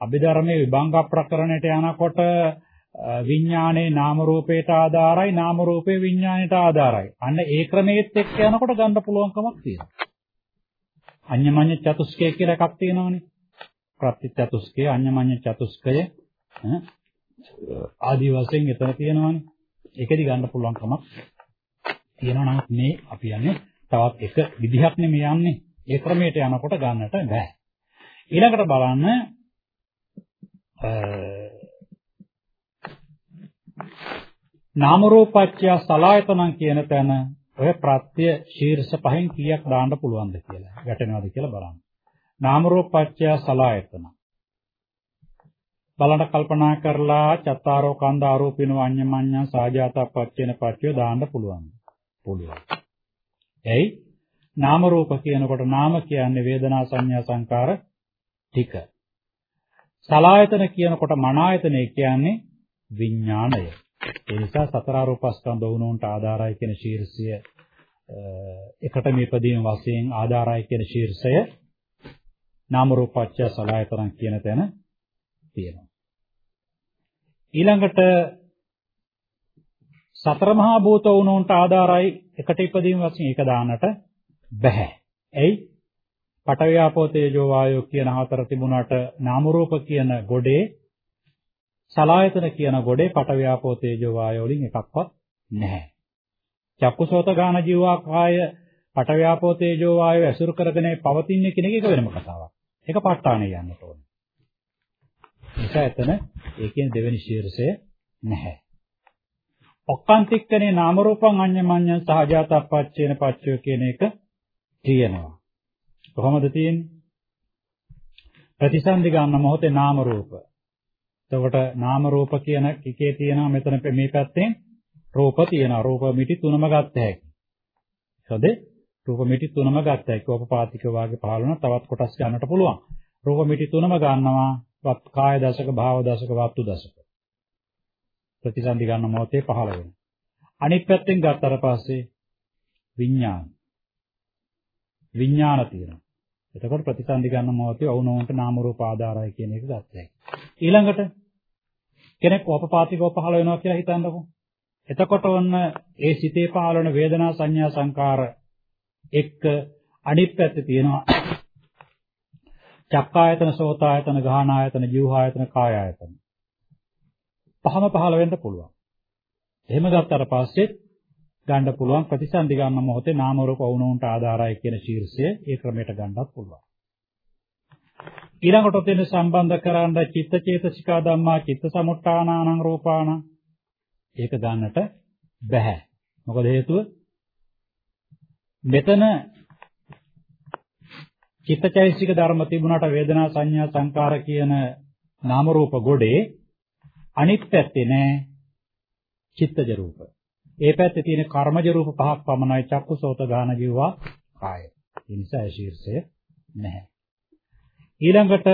[SPEAKER 1] අභිධර්මයේ විභංග ප්‍රකරණයට යනකොට විඥානයේ නාම රූපයට ආධාරයි නාම රූපේ විඥානයට ආධාරයි. අන්න ඒ ක්‍රමයේත් එක්ක යනකොට ගන්න පුළුවන්කමක් තියෙනවා. අඤ්ඤමඤ්ඤ චතුස්කය කියලා එකක් තියෙනවනේ. ප්‍රත්‍ය චතුස්කය, අඤ්ඤමඤ්ඤ චතුස්කය ආදි වශයෙන් එතන තියෙනවනේ. ඒකෙදි ගන්න පුළුවන්කමක් තියෙනවා නමුත් මේ අපි යන්නේ තවත් එක විදිහක් නෙමෙයි යන්නේ. ඒ ක්‍රමයට යනකොට ගන්නට බෑ. ඊළඟට බලන්න නාම රූපච්ඡය සලායතනං කියන තැන ඔය ප්‍රත්‍ය ශීර්ෂ පහෙන් කීයක් දාන්න පුළුවන්ද කියලා. ගැටෙනවද කියලා බලන්න. නාම රූපච්ඡය සලායතන. බලන්න කල්පනා කරලා චත්තාරෝ කන්ද ආරෝපිනව අඤ්ඤමඤ්ඤ සාජාතප්පච්චේන පච්චය දාන්න පුළුවන්. පුළුවන්. එයි නාම රූප කියනකොට නාම කියන්නේ වේදනා සංඥා සංකාර ටික. සලායතන කියනකොට මන ආයතනය කියන්නේ විඥාණය. ඒ නිසා සතර ආරෝපස්කන්ධ වුණොන්ට ආධාරයි කියන ශීර්ෂය එකට මේපදීම වශයෙන් ආධාරයි කියන ශීර්ෂය නාම රූපච්ඡ සලායතන කියන තැන තියෙනවා. ඊළඟට සතර මහා භූත වුණොන්ට ආධාරයි එකට ඉපදීම වශයෙන් ඒක දාන්නට බෑ. එයි පටවියාපෝ තේජෝ වායෝ කියන හතර තිබුණාට නාම රූප කියන ගොඩේ සලායතන කියන ගොඩේ පටවියාපෝ තේජෝ වායෝ වලින් එකක්වත් නැහැ. චක්කුසෝත ගාන ජීවා කාය පටවියාපෝ තේජෝ වායෝ ඇසුරු කරගෙන පවතින්නේ කියන එක වෙනම කතාවක්. ඒක ප ဋ ාණේ යන්න ඕනේ. ඒක එතන ඒකෙන් දෙවෙනි ශීර්ෂය නැහැ. ඔක්කාන්තික්කනේ නාම රූපං අඤ්ඤමඤ්ඤං සහජාතප්පච්චේන පච්චය කියන එක තියෙනවා. කොහොමද තියෙන්නේ? ප්‍රතිසන්දි ගන්න මොහොතේ නාම රූප. එතකොට නාම රූප කියන එකේ තියෙනවා මෙතන මේ පැත්තෙන් රූප තියෙනවා. රූප මිටි තුනම ගත්ත හැකි. හරිද? රූප මිටි තුනම ගත්ත හැකි. ඕපපාතික වාගේ පහළ වෙන තවත් කොටස් ගන්නට පුළුවන්. රූප මිටි තුනම ගන්නවා. වත් කාය දශක, භාව දශක, වත්තු දශක. ප්‍රතිසන්දි ගන්න මොහොතේ පහළ වෙනවා. අනිත් පැත්තෙන් ගත්තට පස්සේ විඥාන. විඥාන තියෙනවා. එතකොට ප්‍රතිසන්දි ගන්න මොහොතේ වුණෝන්ට නාම රූප ආධාරයි කියන එක ගත්තා. ඊළඟට කෙනෙක් උපපාතිකව පහළ වෙනවා කියලා හිතන්නකෝ. එතකොට ඔන්න ඒ සිතේ පහළ වෙන වේදනා සංඥා සංකාර එක්ක අනිත් පැත්තේ තියෙනවා චක්කායතන සෝතායතන ගාහනායතන ජීවහායතන කායායතන. පහම පහළ වෙන්න පුළුවන්. එහෙම ගත්තට පස්සේ ගන්න පුළුවන් ප්‍රතිසන්දි ගන්න මොහොතේ නාම රූප වුණුන්ට ආධාරයි කියන ශීර්ෂය ඒ ක්‍රමයට ගන්නත් පුළුවන්. ඊළඟට තියෙන සම්බන්ධ කරන්න චිත්ත චේතසිකා ධම්මා චිත්ත සමුට්ඨානානං රූපාණ ඒක ගන්නට බෑ. මොකද හේතුව මෙතන චිත්තචෛසික ධර්ම තිබුණාට වේදනා සංඥා සංකාර කියන නාම රූප ගොඩේ අනිත් පැත්තේ නෑ චිත්තජ රූප. ඒ පැත්තේ තියෙන කර්මජ රූප පහක් පමණයි චක්කු සෝත ගාන ජීවා කාය. ඒ නිසා ඒ ශීර්ෂය නැහැ. ඊළඟට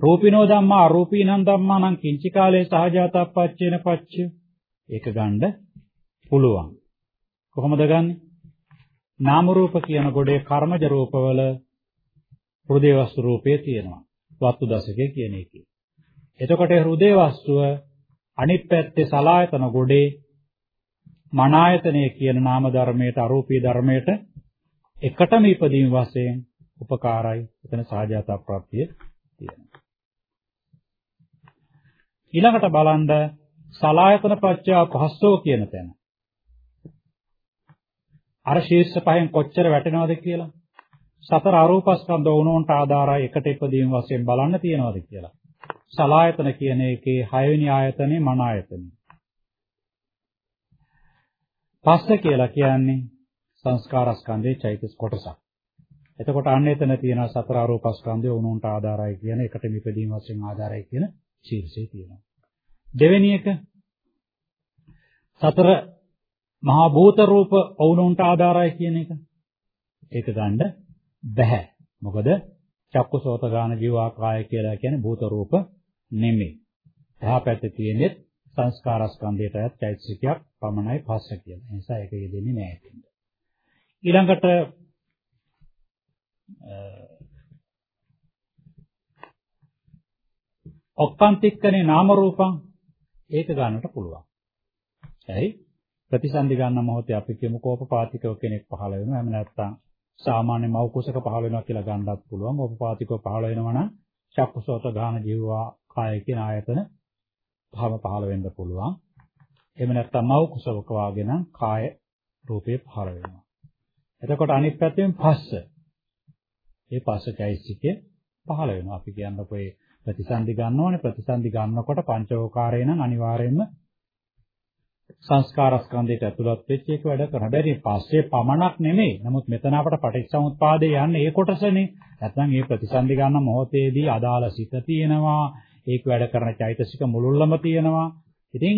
[SPEAKER 1] රූපිනෝ ධම්මා අරූපීනං ධම්මානං කිංචි කාලේ සහජාතප්පච්චේන පච්චය. ඒක ගන්න පුළුවන්. කොහොමද ගන්නෙ? නාම රූප කියන ගොඩේ කර්මජ රූපවල හෘදේ වස්තු රූපේ තියෙනවා. වස්තු දශකයේ කියන එකේ. එතකොට හෘදේ වස්තුව අනිත් පැත්තේ සලායතන ගොඩේ මනායතනය කියන නාම ධර්මයට අරූපී ධර්මයට එකටම ඉපදීම වශයෙන් උපකාරයි. එතන සාජාත ප්‍රත්‍ය තියෙනවා. ඊළඟට බලන්න සලායතන පච්චා පහස්සෝ කියන තැන. අර ශීර්ෂ පහෙන් කොච්චර වැටෙනවද කියලා. සතර අරූපස්කන්ධ වුණොන්ට ආධාරයි එකට ඉපදීම වශයෙන් බලන්න තියෙනවද කියලා. සලායතන කියන එකේ හයවෙනි ආයතනේ මන ආයතනය. පස්ස කියලා කියන්නේ සංස්කාරස්කන්ධයේ චෛතස් කොටසක්. එතකොට අන්න එතන තියෙනවා සතර ආරෝපස්කන්ධය උණුන්ට ආධාරයි කියන එකට මිපදීම වශයෙන් ආධාරයි කියන ශීර්ෂය තියෙනවා. දෙවෙනි එක සතර මහා භූත රූප වුණුන්ට ආධාරයි කියන එක. ඒක ගන්න බෑ. මොකද චක්කුසෝත ගාන ජීවා කාය කියලා කියන්නේ භූත රූප නෙමෙයි. එහා පැත්තේ තියෙන්නේ සංස්කාරස්කන්ධයටත් චෛතසිකයක් පමණයි පස්ස කියලා. ඒ නිසා ඒක යෙදෙන්නේ නැහැ ඊළඟට ඔක්කාන්තික්කනේ නාම රූපං ඒක ගන්නට පුළුවන්. හරි? ප්‍රතිසන්දි ගන්න මොහොතේ අපි කියමු කෝපපාතිකව කෙනෙක් පහළ වෙනවා. එහෙම නැත්නම් සාමාන්‍ය මව් කුසක පහළ වෙනවා කියලා ගන්නත් පුළුවන්. කෝපපාතිකව පහළ වෙනවා නම් චක්කුසෝත ගාන ජීවා කාය කියන ආයතන පහම පහළ වෙන්න පුළුවන්. එහෙම නැත්නම් මව් කුසක වාගේ නම් කාය රූපේ පහළ වෙනවා. එතකොට අනිත් පැත්තෙන් පස්ස. ඒ පස්සචෛසිකය පහළ වෙනවා. අපි කියන්නකො ඒ ප්‍රතිසන්දි ගන්නවනේ ප්‍රතිසන්දි ගන්නකොට පංචවෝකාරය නම් අනිවාර්යයෙන්ම සංස්කාර ස්කන්ධයට ඇතුළත් වෙච්ච එක වැඩ කරන හැබැයි පස්සේ පමණක් නෙමෙයි. නමුත් මෙතන අපට පටිච්චසමුප්පාදේ යන්නේ ඒ කොටසනේ. නැත්නම් මේ ප්‍රතිසන්දි ගන්න මොහොතේදී අදාළ සිත තියෙනවා. ඒක වැඩ කරන චෛතසික මුලුල්ලම තියෙනවා. ඉතින්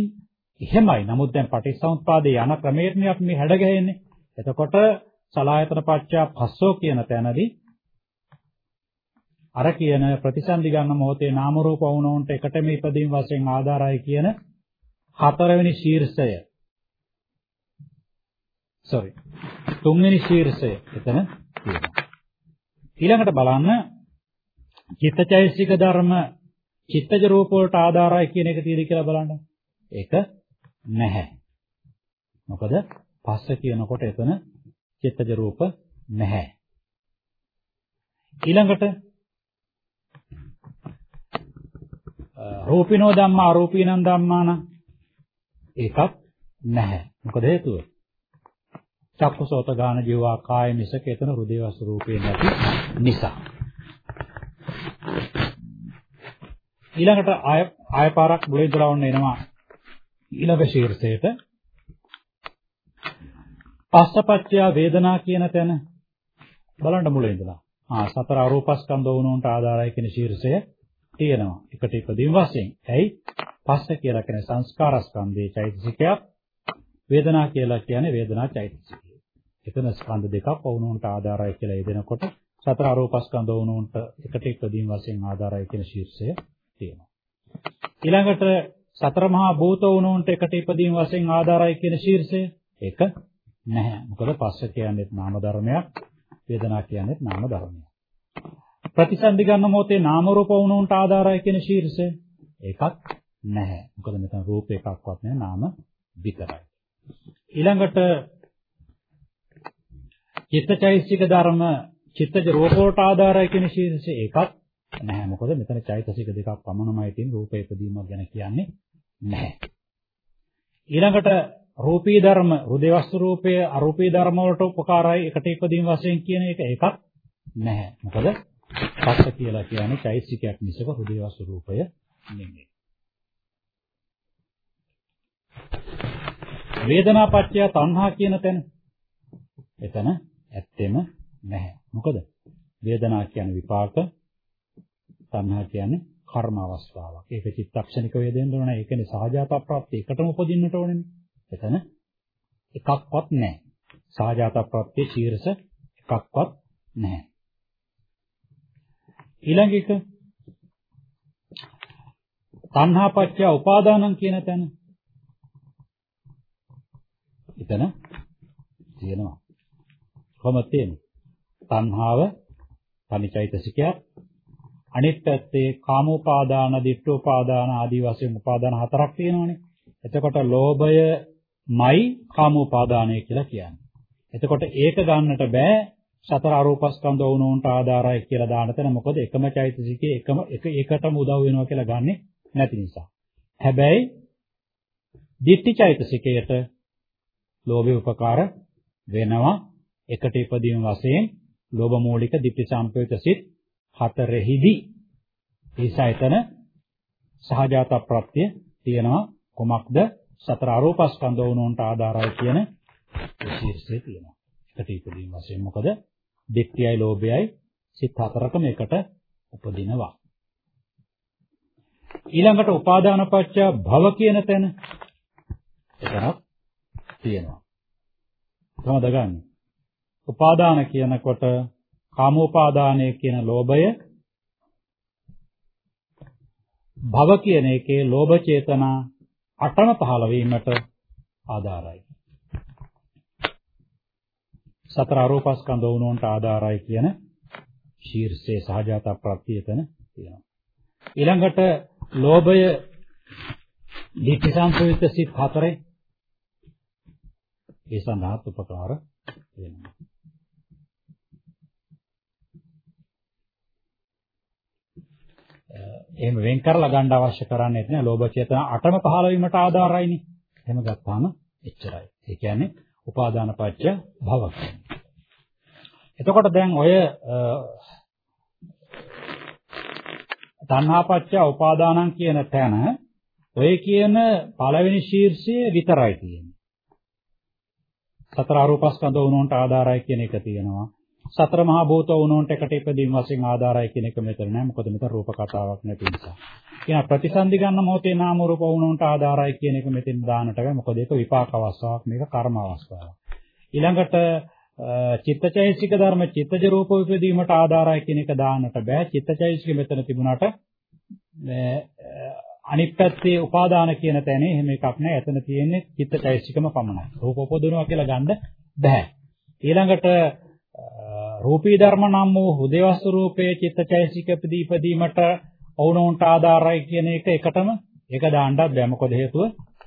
[SPEAKER 1] එහෙමයි. නමුත් දැන් පටිච්චසමුප්පාදේ යන ක්‍රමයටනේ අපි මේ හැඩ ගැහෙන්නේ. එතකොට සලායතන පච්චා පස්සෝ කියන තැනදී අර කියන ප්‍රතිසන්දි ගන්න මොහොතේ නාම රූප වුණොන්ට එකටම ඉදීම වශයෙන් ආධාරයි කියන හතරවෙනි ශීර්ෂය sorry තුන්වෙනි ශීර්ෂය එතන තියෙනවා ඊළඟට බලන්න චිත්තචෛසික ධර්ම චිත්තජ රූප වලට ආධාරයි කියන එක තියෙද කියලා බලන්න ඒක නැහැ මොකද පස්ස කියනකොට එතන චිත්තජ රූප නැහැ ඊළඟට රූපිනෝ ධම්මා අරූපීනං ධම්මාන ඒකත් නැහැ. මොකද හේතුව? චක්කසෝත ගාන ජීවා කාය මිසක එතන හෘදේ වස්තු රූපේ නැති නිසා. ඊළඟට ආය ආය පාරක් මුලින් දරවන්න එනවා ඊළඟ ශීර්ෂයට පස්සපච්චය වේදනා කියන තැන බලන්න මුලින් ඉඳලා ආ සතර අරූපස්කන්ධ වුණුන්ට ආධාරයි කියන ශීර්ෂය තියෙනවා. එකට ඉදීම වශයෙන්. ඇයි? පස්ස කියලා කියන්නේ සංස්කාරස්කන්ධයේ චෛතසිකයක්. වේදනා කියලා කියන්නේ වේදනා චෛතසිකය. එතන ස්කන්ධ දෙකක් වුණුන්ට ආධාරයි කියලා යෙදෙනකොට සතර ආරෝපස්කන්ධ වුණුන්ට එකට ඉදීම වශයෙන් ආධාරයි කියන ශීර්ෂය තියෙනවා. ඊළඟට සතර මහා භූත වුණුන්ට එකට ඉදීම වශයෙන් ආධාරයි කියන ශීර්ෂය ඒක නැහැ. මොකද පස්ස කියන්නේ නාම ධර්මයක්, වේදනා කියන්නේ නාම ධර්මයක්. ප්‍රතිසන්දි ගන්න මොහොතේ නාම රූප වුණුන්ට ආධාරයි කියන ශීර්ෂය ඒකත් නැහැ. මොකද මෙතන රූප එකක්වත් නැහැ නාම විතරයි. ඊළඟට චිත්තචෛසික ධර්ම චිත්තජ රූපෝට ආධාරයි කියන ශීර්ෂය ඒකත් නැහැ. මොකද මෙතන චෛතසික දෙකක් පමණමයි තියෙන රූපේ ඉදීමක් ගැන කියන්නේ නැහැ. ඊළඟට රූපී ධර්ම හෘදේ වස්තු රූපයේ අරූපී ධර්ම වලට උපකාරයි එකට ඉදීම වශයෙන් කියන එක ඒකත් නැහැ. මොකද පස්ස කියලා කියන්නේ චෛතසිකයක් මිසක හෘදේ ස්වરૂපය නෙමෙයි. වේදනා පත්‍ය තණ්හා කියන තැන එතන ඇත්තෙම නැහැ. මොකද වේදනා කියන්නේ විපාක තණ්හා කියන්නේ කර්ම අවස්ථාවක්. ඒක චිත්තක්ෂණික වේදෙන්න ඕන. ඒකනේ සහජාත ප්‍රත්‍ය එකටම උපදින්නට ඕනේ. එතන එකක්වත් නැහැ. සහජාත ප්‍රත්‍ය ශීර්ෂ එකක්වත් නැහැ. ඊළඟ එක තණ්හා පත්‍ය උපාදානං කියන තැන. එතන තියෙනවා. කොහොමද තියෙන්නේ? තණ්හාව තනිචෛතසිකයක් අනිත් පැත්තේ කාමෝපාදාන, ditthෝපාදාන ආදී වශයෙන් උපාදාන හතරක් තියෙනවානේ. එතකොට ලෝභයමයි කාමෝපාදානය කියලා කියන්නේ. එතකොට ඒක ගන්නට බෑ සතර අරූපස්කන්ධ වුණෝන්ට ආධාරයි කියලා දාන තැන මොකද එකම චෛතසිකේ එකම එක එකටම උදව් වෙනවා කියලා ගන්නෙ නැති නිසා. හැබැයි ditthi චෛතසිකයට ලෝභය උපකාර වෙනවා එකට ඉපදීම වශයෙන් ලෝභ මූලික ditthi සම්පයුත සිත් හතරෙහිදී ඒසා එතන සහජාත ප්‍රත්‍ය තියෙනවා කොමක්ද සතර ආරෝපස්කන්ධ වුණෝන්ට ආධාරයි කියන විශේෂය තියෙනවා. එකට ඉපදීම වශයෙන් මොකද ditthiyයි ලෝභයයි සිත් හතරකම එකට උපදිනවා. ඊළඟට උපාදාන පත්‍ය භව කියන තැන එතනක් තියෙනවා. කොහොමද ගන්න? උපාදාන කියනකොට කාමෝපාදානය කියන ලෝභය භව කියන එකේ ලෝභ චේතනා අටම පහළ වීමට ආධාරයි. සතර ආරෝපස්කන්ධ වුණොන්ට ආධාරයි කියන ශීර්ෂයේ සහජාත ප්‍රත්‍යයතන තියෙනවා. ඊළඟට ලෝභය ditthi සංසවිත සිත් හතරේ ඒ සඳහා උපකාර වෙනවා. එහෙම වෙන් කරලා ගන්න අවශ්‍ය කරන්නේ නැහැ. ලෝභ චේතනා අටම පහළ වීමට ආධාරයිනේ. එහෙම ගත්තාම එච්චරයි. ඒ කියන්නේ උපාදාන පත්‍ය භව එතකොට දැන් ඔය තණ්හාපච්ච උපාදානං කියන තැන ඔය කියන පළවෙනි ශීර්ෂයේ විතරයි තියෙන්නේ. සතර අරූපස්කන්ධ වුණොන්ට ආධාරයි කියන එක තියෙනවා. සතර මහා භූත වුණොන්ට එකට ඉදීම වශයෙන් ආධාරයි කියන එක මෙතන නෑ. මොකද මෙතන රූප කතාවක් නැති නිසා. කියන ප්‍රතිසන්දි ගන්න මොහොතේ නාම රූප වුණොන්ට ආධාරයි කියන එක මෙතෙන් දාන්නට බෑ. මොකද ඒක විපාක අවස්ථාවක් මේක කර්ම අවස්ථාවක්. ඊළඟට චිත්තචෛසික ධර්ම චිත්තජ රූප උපදීමට ආධාරයි කියන එක දාන්නට බෑ. චිත්තචෛසික මෙතන තිබුණාට අනිත් පැත්තේ උපාදාන කියන තැනේ එහෙම එකක් නෑ. එතන තියෙන්නේ චිත්තචෛසිකම පමණයි. රූප උපදිනවා කියලා ගන්න බෑ. ඊළඟට රූපී ධර්ම නම් වූ හෘදේවස්තු රූපයේ චිත්තචෛසික ප්‍රදීපදීමට වුණොන්ට ආධාරයි කියන එක එකටම ඒක දාන්නත් බෑ. මොකද හේතුව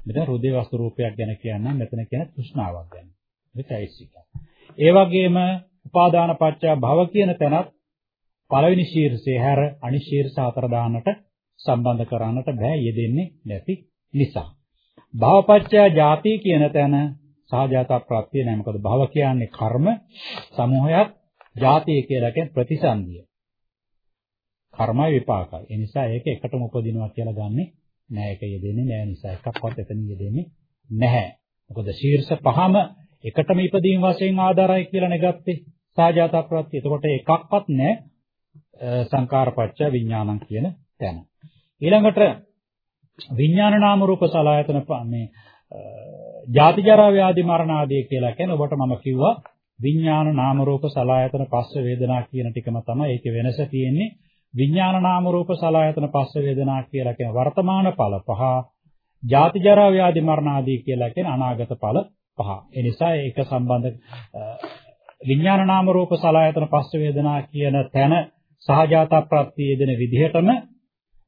[SPEAKER 1] මෙතන හෘදේවස්තු රූපයක් ගැන කියන්නම් මෙතන කියන තෘෂ්ණාවක් ගැන. මේ චෛසික. ඒ වගේම උපාදාන පත්‍ය භව කියන තැනත් පළවෙනි ශීර්ෂයේ හැර අනිත් ශීර්ෂ හතර දාන්නට සම්බන්ධ කරන්නට බෑ යෙදෙන්නේ නැති නිසා. භවපත්‍ය ಜಾති කියන තැන සහජාත ප්‍රත්‍ය නෑ මොකද භව කියන්නේ කර්ම සමූහයක් ಜಾතිය කියලා කියන්නේ ප්‍රතිසන්දිය. කර්මයි විපාකයි. ඒ නිසා ඒක එකටම උපදිනවා කියලා ගන්නෙ නෑ ඒක යෙදෙන්නේ නෑ නිසා එකක්වත් එතන යෙදෙන්නේ නැහැ. මොකද ශීර්ෂ පහම එකටම ඉපදීම වශයෙන් ආධාරයි කියලා නෙගත්තේ සාජාත ප්‍රත්‍ය. එතකොට එකක්වත් නැහැ සංකාරපච්ච විඥානං කියන තැන. ඊළඟට විඥාන නාම රූප සලආයතන මේ ජාති ජරා ව්‍යාධි මරණ ආදී කියලා කියන්නේ ඔබට මම කිව්වා විඥාන නාම රූප සලආයතන පස්ස වේදනා කියන ටිකම තමයි ඒකේ වෙනස තියෙන්නේ. විඥාන නාම රූප සලආයතන පස්ස වේදනා කියලා කියන වර්තමාන ඵල පහ ජාති ජරා ව්‍යාධි මරණ ආදී කියලා කියන අනාගත ඵල පහ. ඒ නිසා ඒක සම්බන්ධ විඥාන නාම රූප සලආයතන පස්ස වේදනා කියන තැන සහජාත ප්‍රත්‍ය යෙදෙන විදිහටම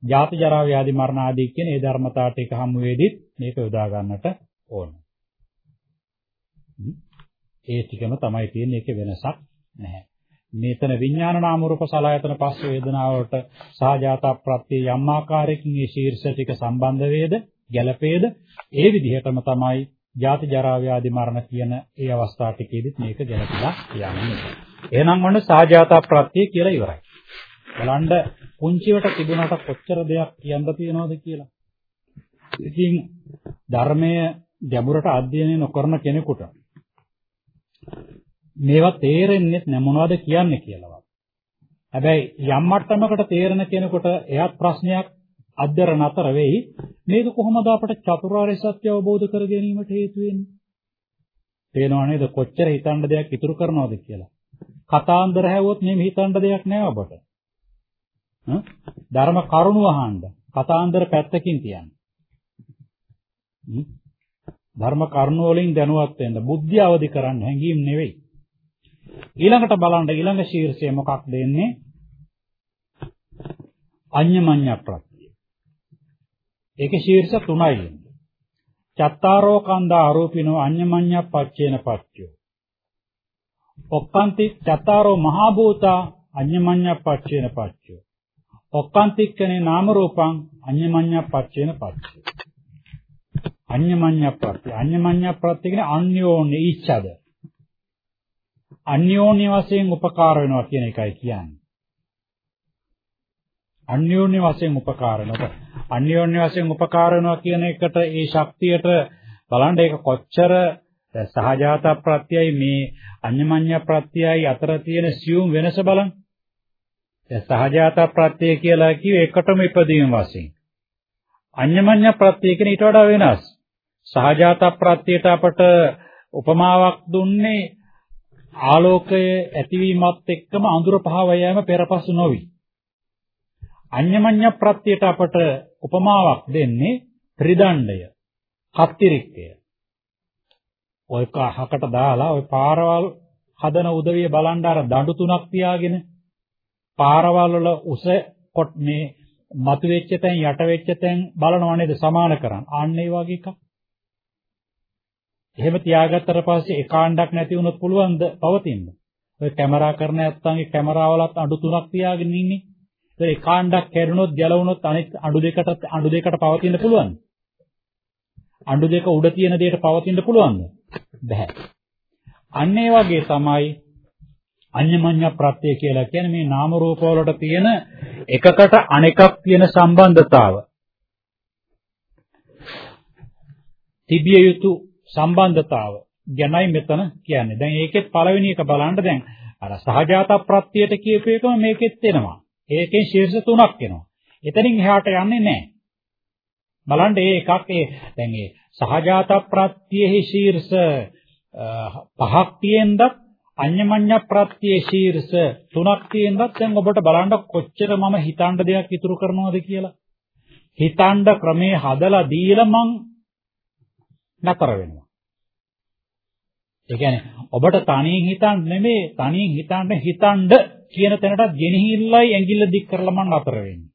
[SPEAKER 1] ජාති ජරා ව්‍යාධි මරණ ආදී කියන ඒ ධර්මතාවට එක හමු වේදිත් මේක යොදා ගන්නට ඕන. ඒ ටිකම තමයි තියෙන්නේ ඒකේ වෙනසක් නැහැ. මේතන විඥාන නාම රූප සලආයතන පස්ස වේදනාවට සහජාත ප්‍රත්‍ය යම් ආකාරයකින් මේ ශීර්ෂ ටික සම්බන්ධ වේද ගැළපේද ඒ විදිහටම තමයි ජාති ජරා ව්‍යාධි මරණ කියන ඒ අවස්ථා ටිකේදීත් මේක ගැලපිලා යන්නේ. එහෙනම් ඔන්න සාජාත ප්‍රත්‍ය කියලා ඉවරයි. බලන්න පුංචිවට තිබුණාට කොච්චර දෙයක් කියන්න තියෙනවද කියලා. ඉතින් ධර්මයේ ගැඹුරට අධ්‍යයනය නොකරන කෙනෙකුට මේවා තේරෙන්නේ නැහැ මොනවද කියන්නේ කියලාවත්. හැබැයි යම් මට්ටමකට තේරෙන කෙනෙකුට එයාත් ප්‍රශ්නයක් අද්දර නතර වෙයි. මේක කොහොමද අපට චතුරාර්ය සත්‍ය අවබෝධ කර ගැනීමට හේතු වෙන්නේ? පේනව නේද? කොච්චර හිතන්න දෙයක් ඉතුරු කරනවද කියලා. කතාන්දර හැවුවොත් මේ හිතන්න දෙයක් නෑ ඔබට. ධර්ම කරුණු අහන්න. කතාන්දර පැත්තකින් තියන්න. ධර්ම කරුණු වලින් දැනුවත් වෙන්න. බුද්ධිය අවදි කරන්න හැංගීම් නෙවෙයි. ඊළඟට බලන්න ඊළඟ ශීර්ෂය මොකක්ද එන්නේ අඤ්ඤමඤ්ඤ ප්‍රත්‍ය ඒකේ ශීර්ෂ තුනයි. චත්තාරෝ කන්දා ආරෝපිනෝ අඤ්ඤමඤ්ඤ පච්චේන පච්චෝ. ඔක්කාන්ති චත්තාරෝ මහා භූතා අඤ්ඤමඤ්ඤ පච්චේන පච්චෝ. ඔක්කාන්තික්කනේ නාම රූපං අඤ්ඤමඤ්ඤ පච්චේන පච්චෝ. අඤ්ඤමඤ්ඤ ප්‍රත්‍ය අඤ්ඤමඤ්ඤ ප්‍රත්‍ය කියන්නේ අන්‍යෝන්‍ය ඊච්ඡද. අන්‍යෝන්‍ය වශයෙන් උපකාර වෙනවා කියන එකයි කියන්නේ. අන්‍යෝන්‍ය වශයෙන් උපකාර වෙනවා. අන්‍යෝන්‍ය වශයෙන් උපකාර වෙනවා කියන එකට ඒ ශක්තියට බලන්න ඒක කොච්චර සහජාත ප්‍රත්‍යයයි මේ අඤ්ඤමඤ්ඤ ප්‍රත්‍යයයි අතර තියෙන සියුම් වෙනස බලන්න. දැන් සහජාත ප්‍රත්‍යය කියලා කිව්වේ එකටම ඉපදීම වශයෙන්. අඤ්ඤමඤ්ඤ ප්‍රත්‍යය කියන ඊට වඩා වෙනස්. සහජාත ප්‍රත්‍යයට අපට උපමාවක් දුන්නේ ආලෝකය ඇතිවීමත් එක්කම අඳුර පහව යෑම පෙරපසු නොවි. අඤ්ඤමඤ්ඤ ප්‍රත්‍යයට අපට උපමාවක් දෙන්නේ ත්‍රිදණ්ඩය, කත්තිරික්කය. ඔය කහකට දාලා ඔය පාරවල් හදන උදවිය බලන්න අර දඬු තුනක් තියාගෙන පාරවල් වල උස කොට මේ මතු වෙච්ච තැන් යට වෙච්ච තැන් බලනවා නේද සමාන කරන්. අන්න ඒ වගේ එකක්. එහෙම තියාගත්තට පස්සේ ඒ කාණ්ඩක් නැති වුණොත් පුළුවන්ද පවතින්න? ඔය කැමරා කරන නැත්තන්ගේ කැමරාවලත් අඬු තුනක් තියාගෙන ඉන්නේ. ඒ කාණ්ඩක් කැඩුනොත් ගැලවුනොත් අනිත් අඬු දෙකට අඬු දෙකට පවතින්න පුළුවන්ද? අඬු දෙක උඩ තියෙන දෙයට පවතින්න පුළුවන්ද? බෑ. අන්න ඒ වගේ තමයි අඤ්ඤමඤ්ඤ ප්‍රත්‍ය කියලා කියන්නේ මේ නාම රූප වලට තියෙන එකකට අනෙකක් තියෙන සම්බන්ධතාව. තිබිය යුතු සම්බන්ධතාව ගැනයි මෙතන කියන්නේ. දැන් ඒකෙත් පළවෙනි එක බලන්න දැන් අර සහජාත ප්‍රත්‍යයට කියපු එකම මේකෙත් එනවා. ඒකෙන් ශීර්ෂ තුනක් එනවා. එතනින් එහාට යන්නේ නැහැ. බලන්න මේ එකක් ඒ දැන් ඒ සහජාත ප්‍රත්‍යෙහි ශීර්ෂ පහක් තියෙනදත් අඤ්ඤමඤ්ඤ ප්‍රත්‍යේ ශීර්ෂ තුනක් තියෙනදත් දැන් ඔබට බලන්න කොච්චර මම හිතන්න දෙයක් ඉතුරු කරනවද කියලා. හිතන්න ක්‍රමේ හදලා දීලා මං නතර වෙනවා. ඒ කියන්නේ ඔබට තනියෙන් හිතන්න නෙමෙයි තනියෙන් හිතන්න හිතනද කියන තැනට ගෙනහිල්ලයි ඇඟිල්ල දික් කරලා මං නතර වෙන්නේ.